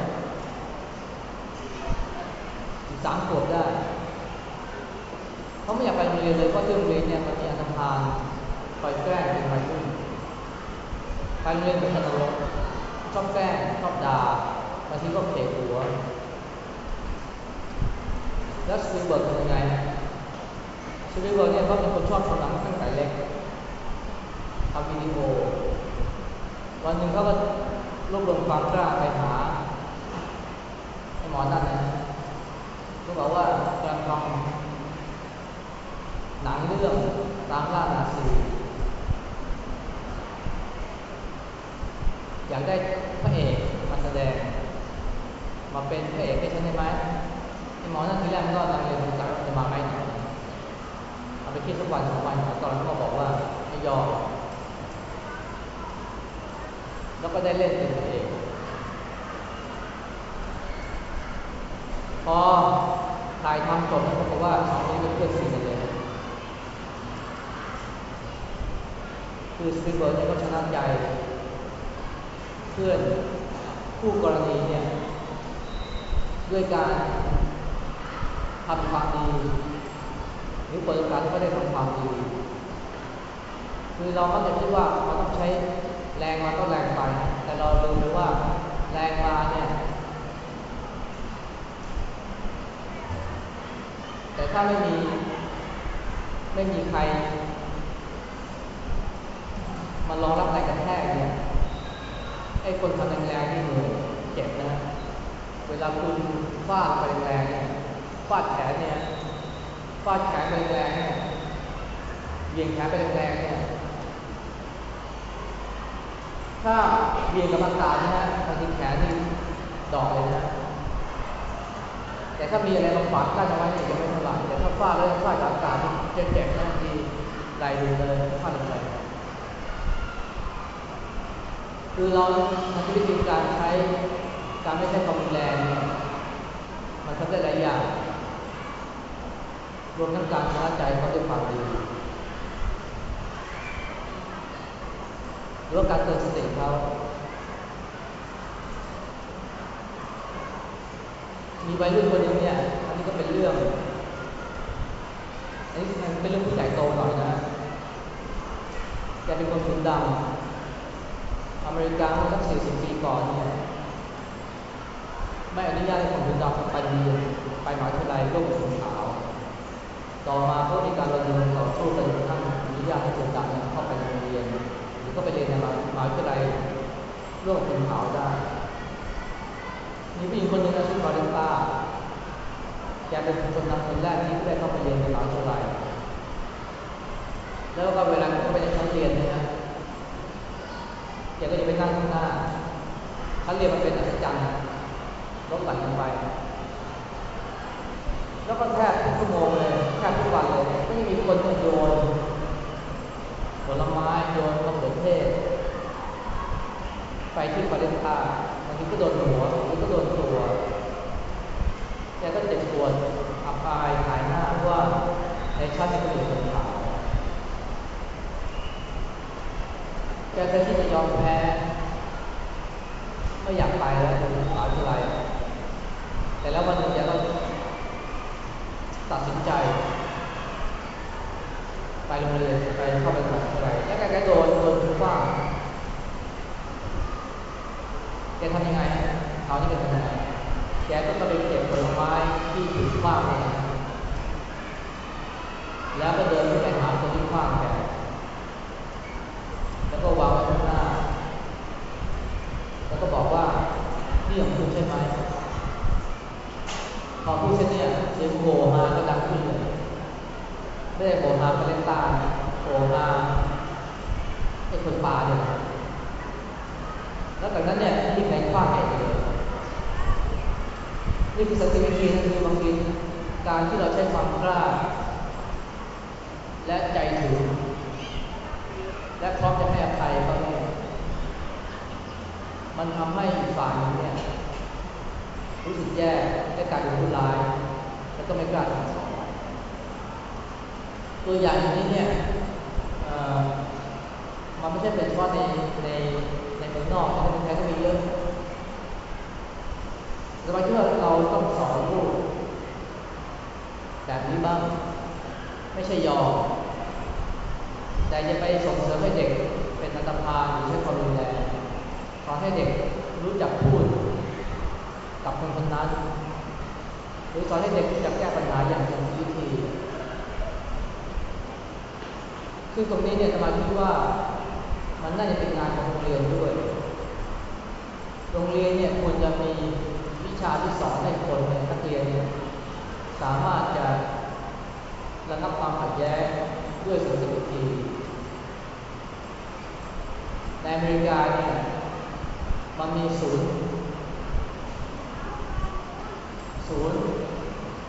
สามขวบได้เขาไม่อยากไปโรงเรียนเลยเพราะที่โรงเรียนเนี่ยมันมีอันธพาลคอยแกล้งเป็นวัยรุ่นไปโรงเรียนเป็นคนรกชอบแกล้งชอบด่าบางทีก็เขกหัว แล้วสปีลเบิร์กเป็นยังไงสปีลเบิร์กเนี่ยเขาเป็นคนชอบทำหนังตั้งแต่เล็กทำวิดีโอวันหนึ่งเขาก็ รวบรวมความกล้าไปหาไอ้หมอนั่นนะก็บอกว่ากำลังทำหนังเรื่องตามล่านาซีอยากได้พระเอกมาแสดง มาเป็นพระเอกให้ฉันได้ไหมไอ้หมอนั่นทีแรกก็ลังเลสงสัยว่าจะมาไหมเอาไปคิดสักวันสองวันตอนนั้นก็บอกว่าไม่ยอม แล้วก็ได้เล่นเป็นพระเอกพอถ่ายทำจบแล้วปรากว่าสองนี้เป็นเพื่อนสนิทกันเลยคือสปีเบิร์ดเนี่ยก็ชนะใจเพื่อนคู่กรณีเนี่ยด้วยการทำความดีหรือเปิดโอกาสที่เขาได้ทำความดี คือเราก็จะคิดว่าเราต้องใช้ แรงมาก็แรงไป แต่เราลืมไปว่าแรงมาเนี่ยแต่ถ้าไม่มี ไม่มีใครมารองรับแรงกระแทกเนี่ยไอ้คนทำแรงๆนี่เหนื่อยเจ็บนะเวลาคุณฟาดไปแรงเนี่ยฟาดแขนเนี่ยฟาดแขนไปแรงเนี่ยเบี่ยงแขนไปแรงเนี่ย ถ้าเบี่ยงกับอากาศนะฮะบางทีแขนนี่ดอกเลยนะ แต่ถ้ามีอะไรมาฝังกั้นเอาไว้เนี่ยยังไม่เท่าไหร่แต่ถ้าฟาดแล้วฟาดกับอากาศที่เจ็บๆนะบางทีไหลดูเลยฟาดแรงคือเรามันวิธีการใช้การไม่ใช้ความรุนแรงเนี่ยมันทำได้หลายอย่างรวมทั้งการชนะใจเขาด้วยความดี หรือว่าการเตือนสติเขามีวัยรุ่นคนหนึงเนี่ยอันนี้ก็เป็นเรื่องอันนี้มันเป็นเรื่องผู้ใหญ่โตหน่อยนะแกเป็นคนผิวดำอเมริกาเมื่อสักสี่สิบปีก่อนเนี่ยไม่อนุญาตให้คนผิวดำไปเรียนไปมหาวิทยาลัยโลกสีขาว ต่อมาก็มีการระดมต่อสู้กันจนทั่งอนุญาตให้คนดำเนี่ยเข้าไปโรงเรียน ก็ไปเรียนในมหาวิทยาลัยโลกสีขาวได้ มีผู้หญิงคนหนึ่งชื่อบาริต้าแกเป็นคนนำคนแรกที่ได้เข้าไปเรียนในมหาวิทยาลัยแล้วก็เวลาเข้าไปในชั้นเรียนเนี่ยนะแกก็จะไปนั่งข้างหน้าชั้นเรียนมันเป็นอัศจรรย์รถไหลลงไป แล้วก็แทบทุกชั่วโมงเลยแทบทุกวันเลยก็ยังมีคนโยนผลไม้โยนมะเขือเทศ ไปที่บาริต้าบางทีก็โดนหัวบางทีก็โดนตัวแกก็เจ็บปวดอับอายหายหน้าว่าในชาติก็มีคนขาวแกแคยที่จะยอมแพ้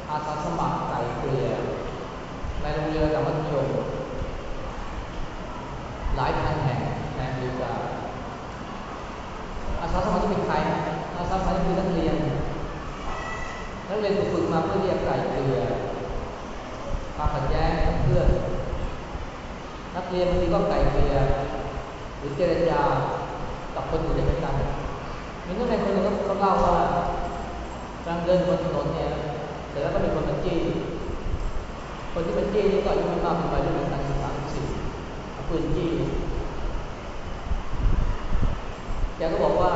อาสาสมัครไก่เกลี่ยในโรงเรียนระดับมัธยมหลายพันแห่งในอเมริกาอาสาสมัครที่เป็นใครอาสาสมัครที่คือนักเรียน นักเรียนถูกฝึกมาเพื่อเรียกไก่เกลี่ยความขัดแย้งกับเพื่อน นักเรียนบางทีก็ไก่เกลี่ยหรือเจรจากับคนอื่นด้วยกันมีนักเรียนคนหนึงเขาเล่าว่ากำลังเดินบนถนนเนี่ย เสร็จแล้วก็มีคนมาจี้ คนที่เป็นจี้นี่ก็อายุไม่มากขึ้นไปด้วยกันสิบสามสิบเอาปืนจี้แกก็บอกว่า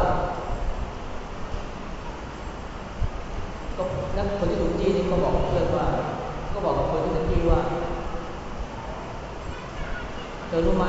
ก็นักคนที่ถูกจี้นี่ก็บอกเพื่อนว่า ก็บอกกับคนที่เป็นจี้ว่า เธอรู้ไหม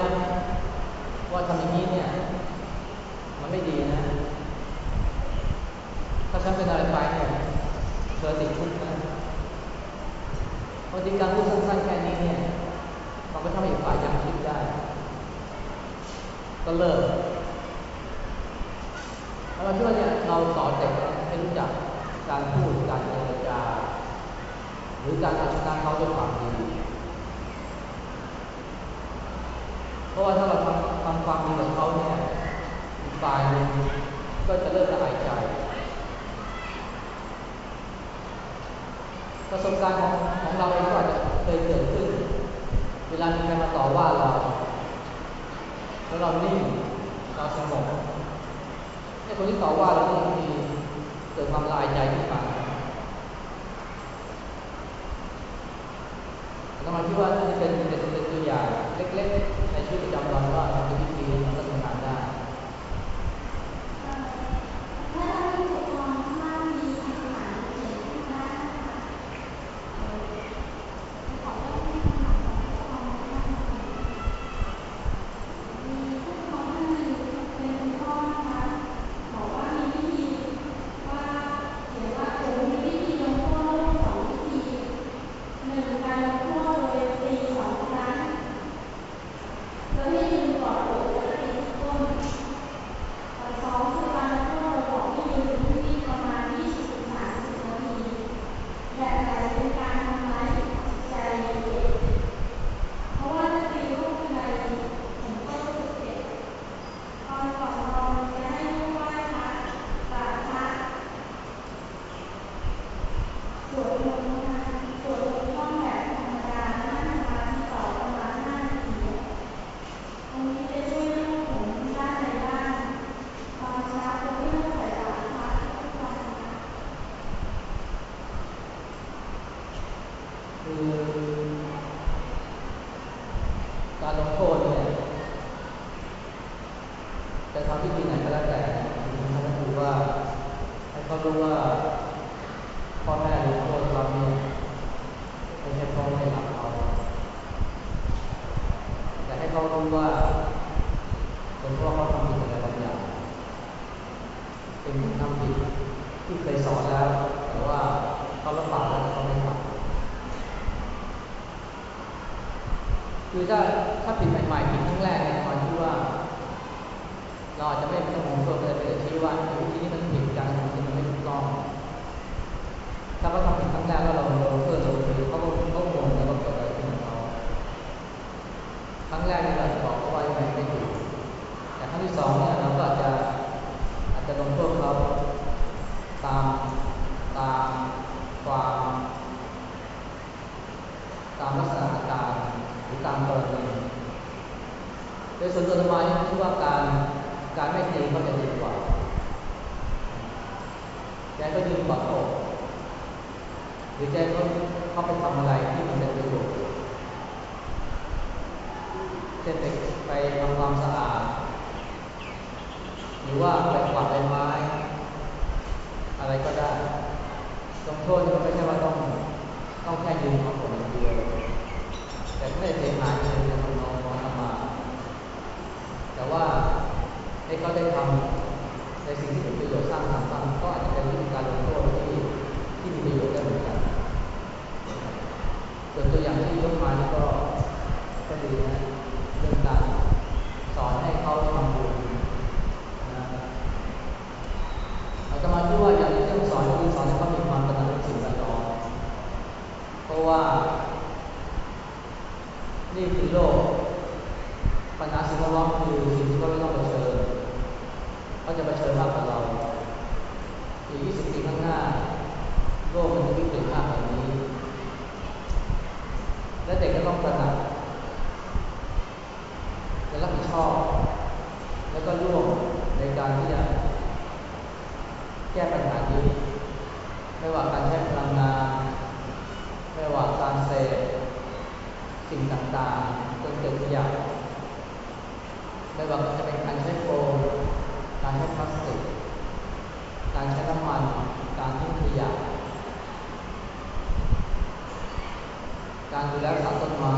วา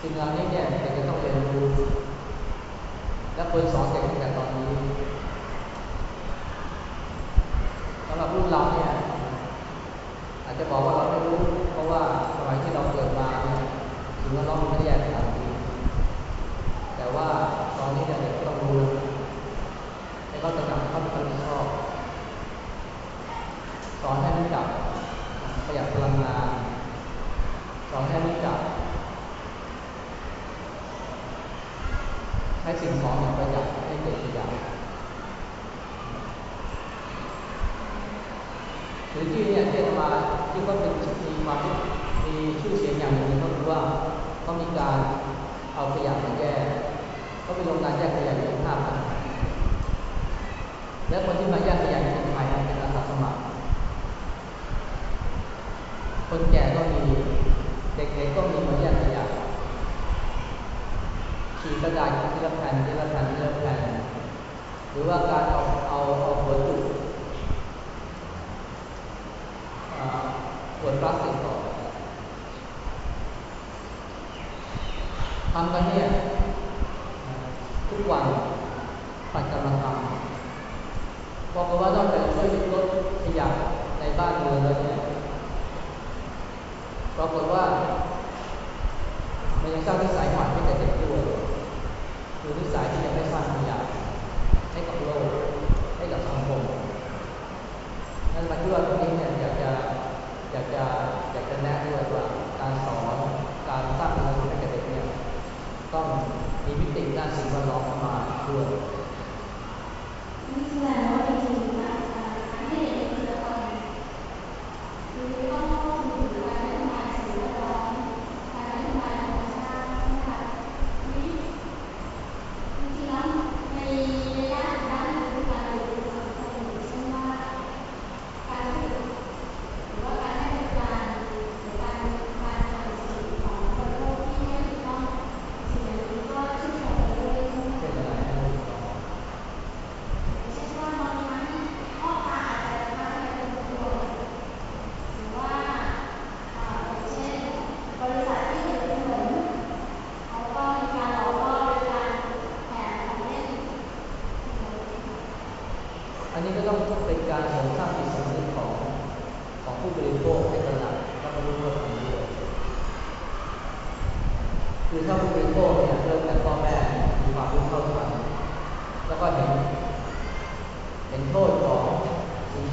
สิ่งเหล่านี้เนี่ยเราจะต้องเรียนรู้ และควรสอนเด็กตั้งแต่ตอนนี้สำหรับรุ่นเราเนี่ยอาจจะบอกว่าเราไม่รู้ เพราะว่าสมัยที่เราเกิดมาเนี่ยถือว่าเรา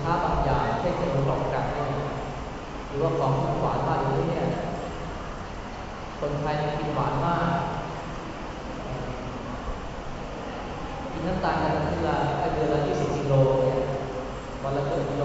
ค้าบางอย่างเช่นขนมหลอกกันหรือว่าของที่หวานมากหรือเนี่ยคนไทยกินหวานมากกินน้ำตาลกันทีละเดือนละยี่สิบกิโลเนี่ยวันละเกือบกิโล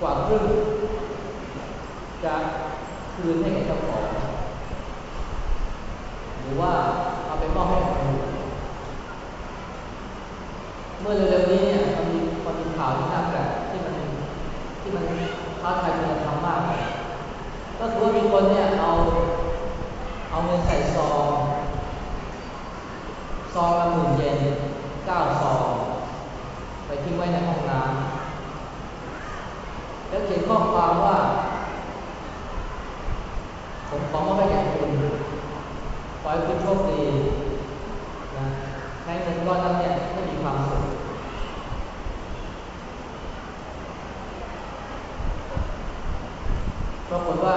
กว่าครึ่งจะคืนให้กับเจ้าของ หรือว่าเอาไปมอบให้กับคนอื่นเมื่อเร็วๆนี้เนี่ยมันมีมันมีข่าวที่น่าแปลกที่มันที่มันท้าทายคุณธรรมมาก ก็คือว่ามีคนเนี่ยเอาเอาเงินใส่ซองซองละหมื่นเยนเก้าซองไปทิ้งไว้ในห้องน้ำ แล้วเขียนข้อความว่า ผมขอมอบให้แก่คุณขอให้คุณโชคดีนะใช้เงินก้อนนั้นเนี่ยให้มีความสุขปรากฏว่า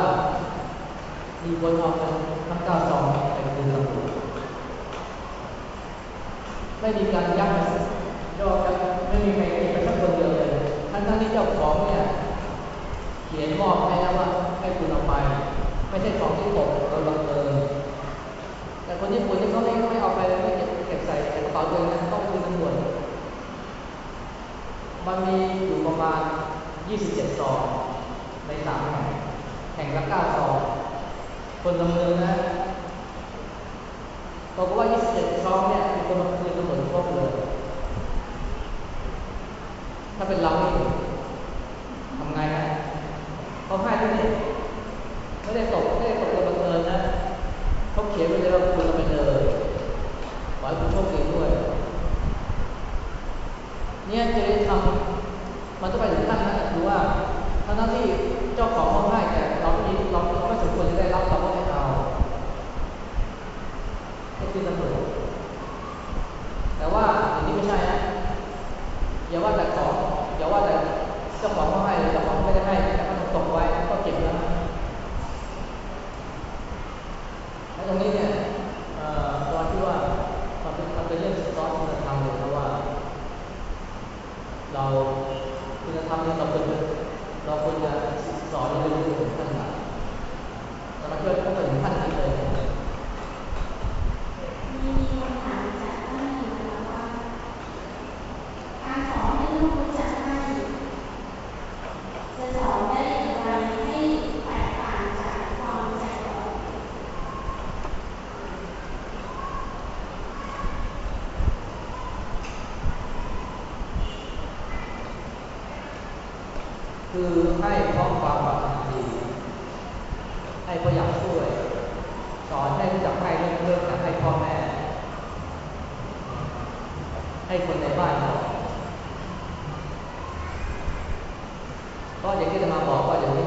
มีคนเอาเงินทั้งเก้าซองไปคืนตำรวจไม่มีการยักยอกันไม่มีใครเก็บไปสักคนเดียวเลยทั้งทั้งที่เจ้าของเนี่ย ขียนมอบให้แล้วว่าให้คุณเอาไป ไม่ใช่ของที่ตกโดยบังเอิญแต่คนญี่ปุ่นที่เขาไม่ไม่เอาไปเลยไม่เก็บเก็บใส่กระเป๋าตัวเองต้องคืนตำรวจมันมีอยู่ประมาณ 27 ซองในสามแห่งแห่งละ9ซองคนละเมืองนะบอกว่า 27 ซองเนี่ยมีคนมาคืนตำรวจครบเลยถ้าเป็นเรานี่ทำไง เขาให้ที่นี่ไม่ได้ตกไม่ได้ตกโดยบังเอิญนะเขาเขียนไว้เลยว่าคุณเอาไปเลยขอให้คุณโชคดีด้วย เนี่ยจะได้ทำมันต้องไปถึงขั้นนั้นคือว่าทั้งที่เจ้าของเขาให้แต่เราไม่เราเราไม่สมควรจะได้รับเราก็ไม่เอาให้คือตำรวจแต่ว่าอย่างนี้ไม่ใช่นะอย่าว่าแต่ของอย่าว่าแต่เจ้าของเขาให้เลยเจ้าของไม่ได้ให้แต่ก็ตกไว้ก็เก็บแล้วแล้วตรงนี้เนี่ยตอนที่ว่ามันเป็นมันเป็นเรื่องซ้อนคุณธรรมเลยเพราะว่า เราคุณธรรมนี่เราควรจะเราควรจะสอนให้รู้ถึงขั้นไหนแต่มาช่วยเขาไปถึงขั้นนี้เลย มีคำถามจากท่านอยู่นะคะว่า การสอนให้ลูกรู้จักให้จะสอนได้อย่างไรให้แตกต่างจากความใจร้อน คือให้เพราะความปรารถนาดี ให้เพราะอยากช่วย สอนให้รู้จักให้เรื่องเรื่องจากให้พ่อแม่ ให้คนในบ้านเราก็อย่างที่จะมาบอกว่าเดี๋ยวนี้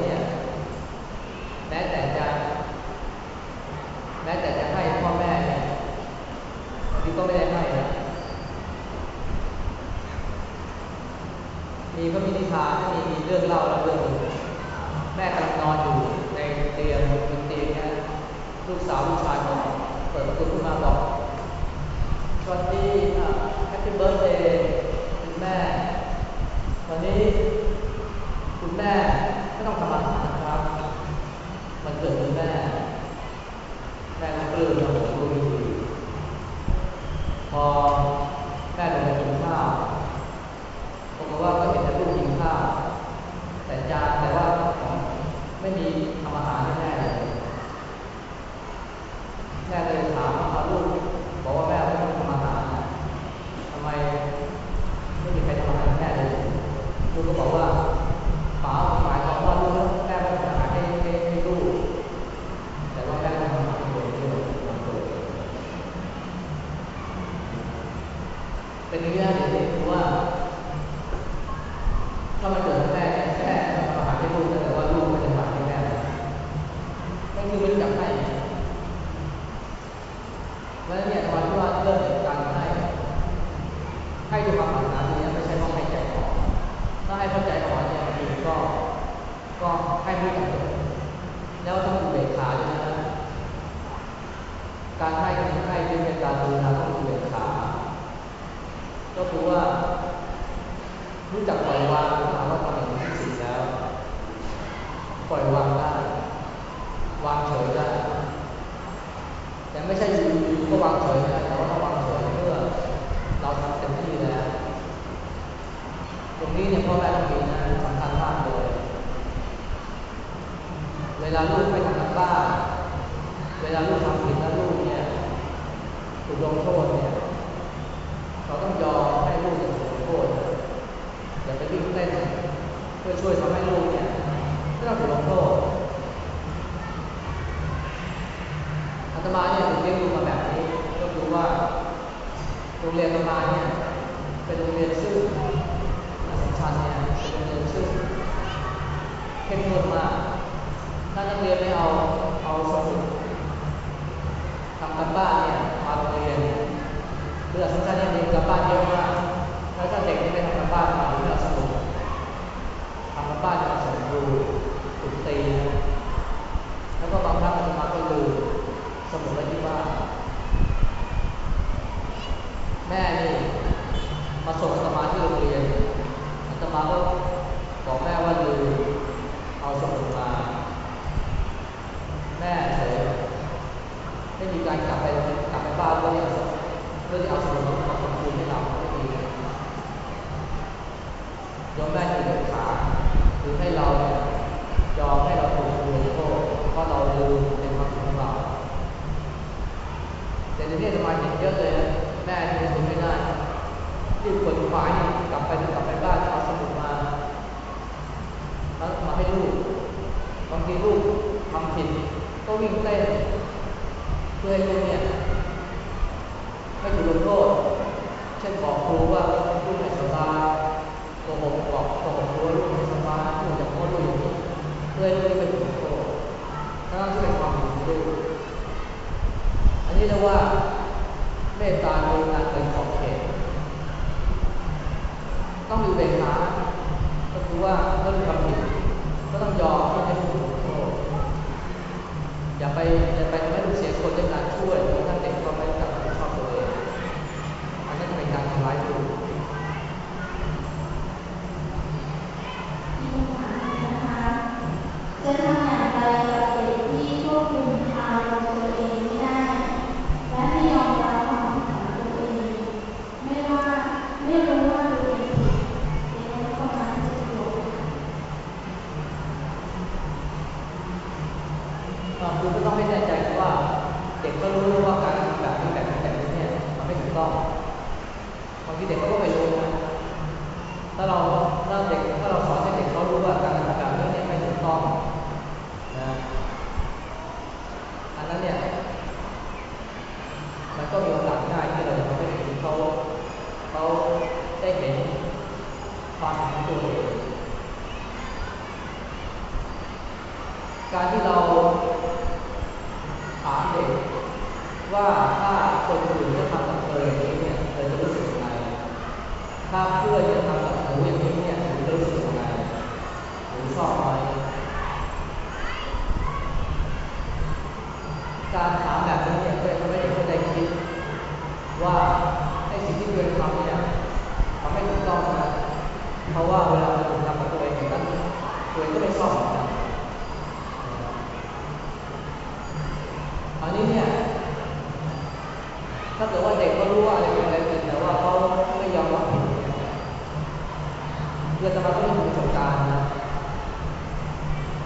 พื่อจะรับเรื่องประสบการณ์นะ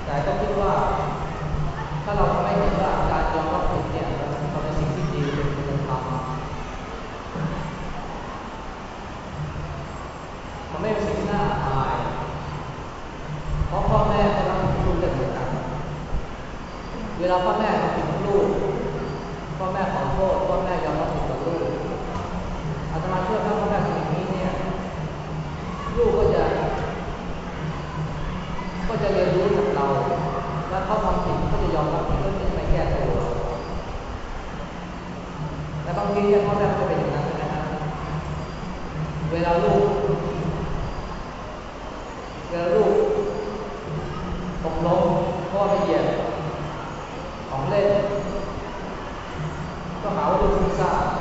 แต่ก็คิดว่า ถ้าเราทำให้เห็นว่าการยอมรับผิดเนี่ยมันเป็นสิ่งที่ดีเป็นคุณธรรมมันไม่เป็นสิ่งที่น่าอาย เพราะพ่อแม่ก็รับผิดลูกเด็กเหมือนกันเวลาพ่อแม่ทำผิดลูกพ่อแม่ขอโทษพ่อแม่ยอมรับผิดกับลูกอาตมาเชื่อว่าพ่อแม่ทำอย่างนี้เนี่ยลูกก็จะ ยอมรับมันก็ไม่แก้ตัวและบางทีเนี่ยพ่อแม่ก็เป็นอย่างนั้นนะครับเวลาลูกเวลาลูกตกล้มพ่อไปเหยียบของเล่นก็หาว่าลูกฟุ้งซาน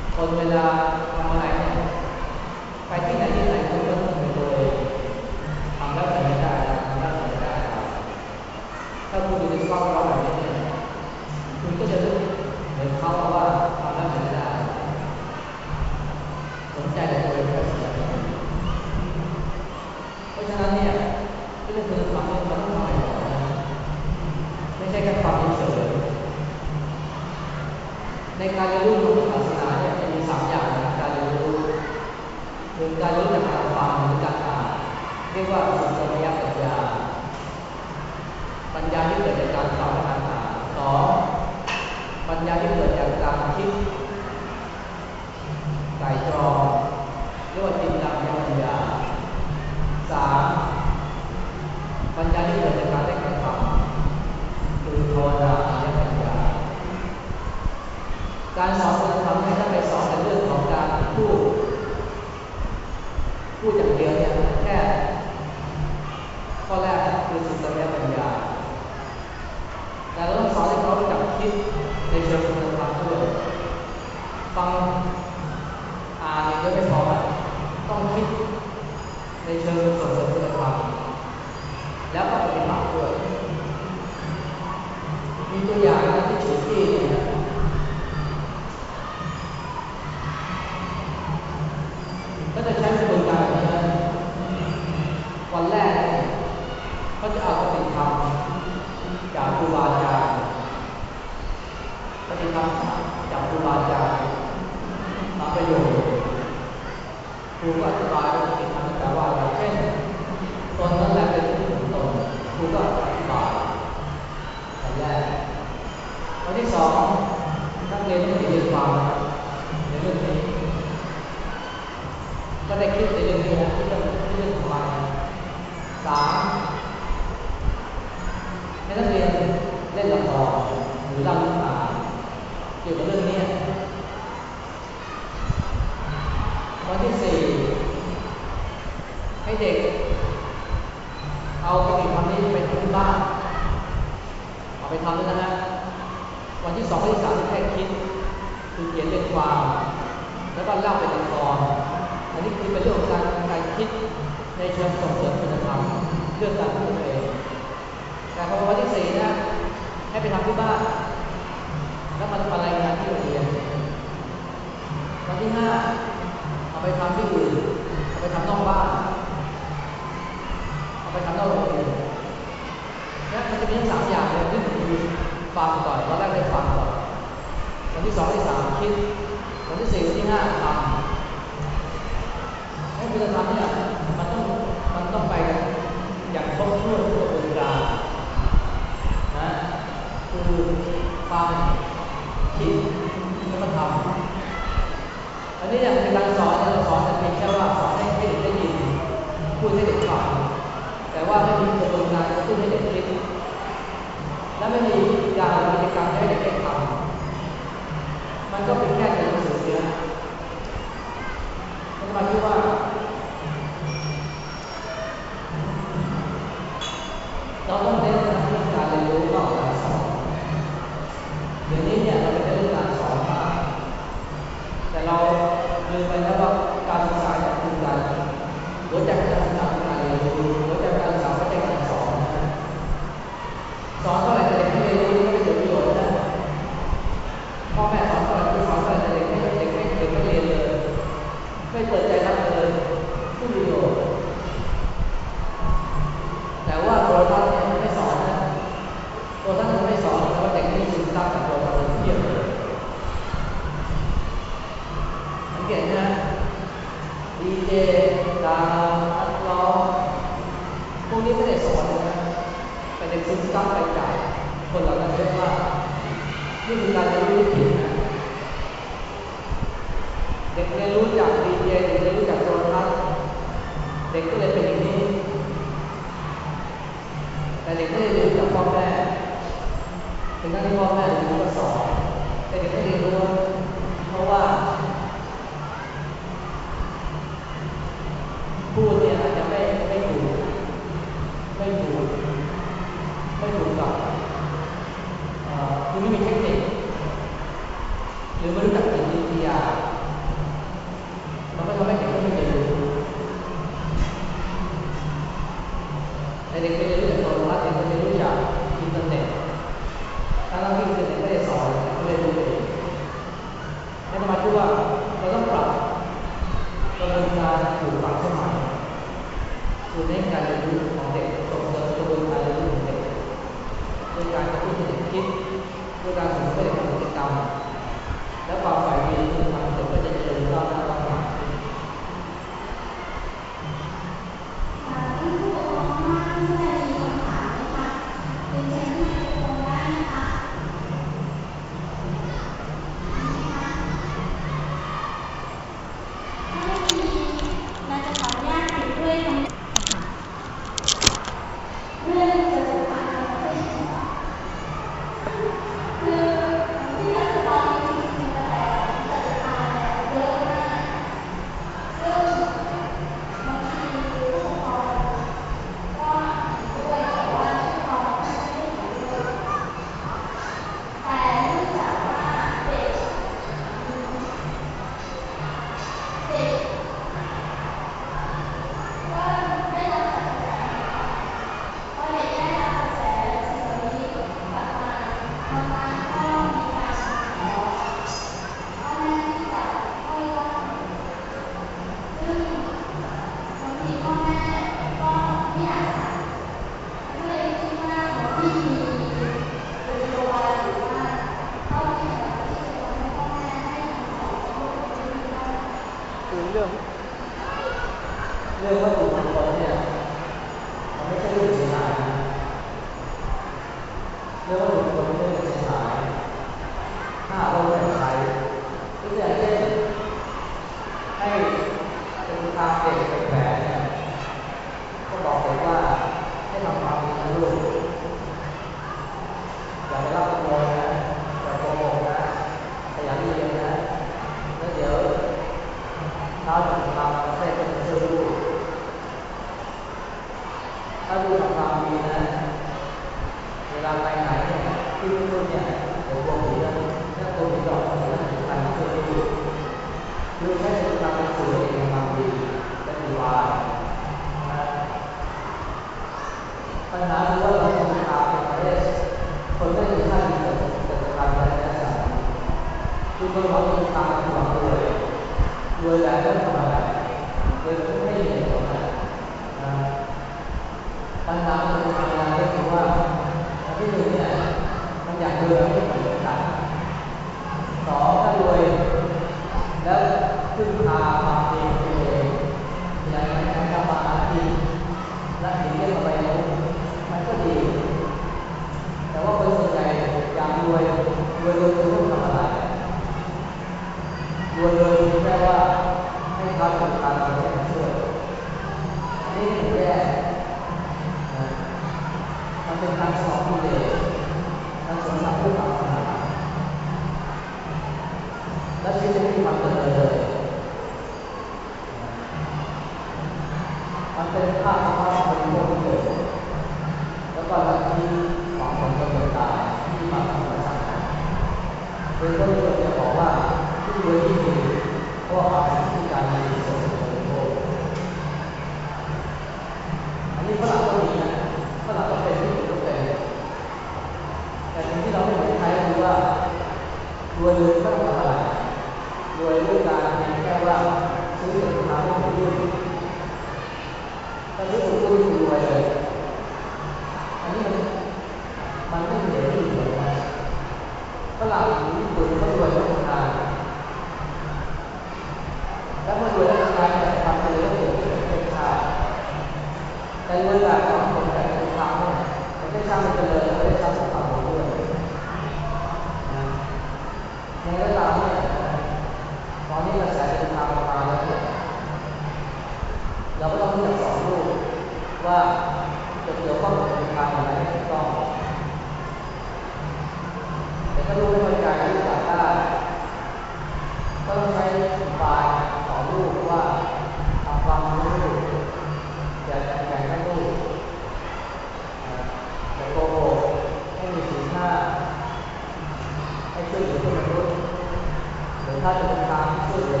ถ้าจะเป็นการช่วยเหลือ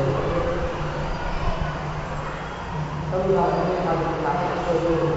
ประเทาต้องมีเราเป็นการช่วยเหลือ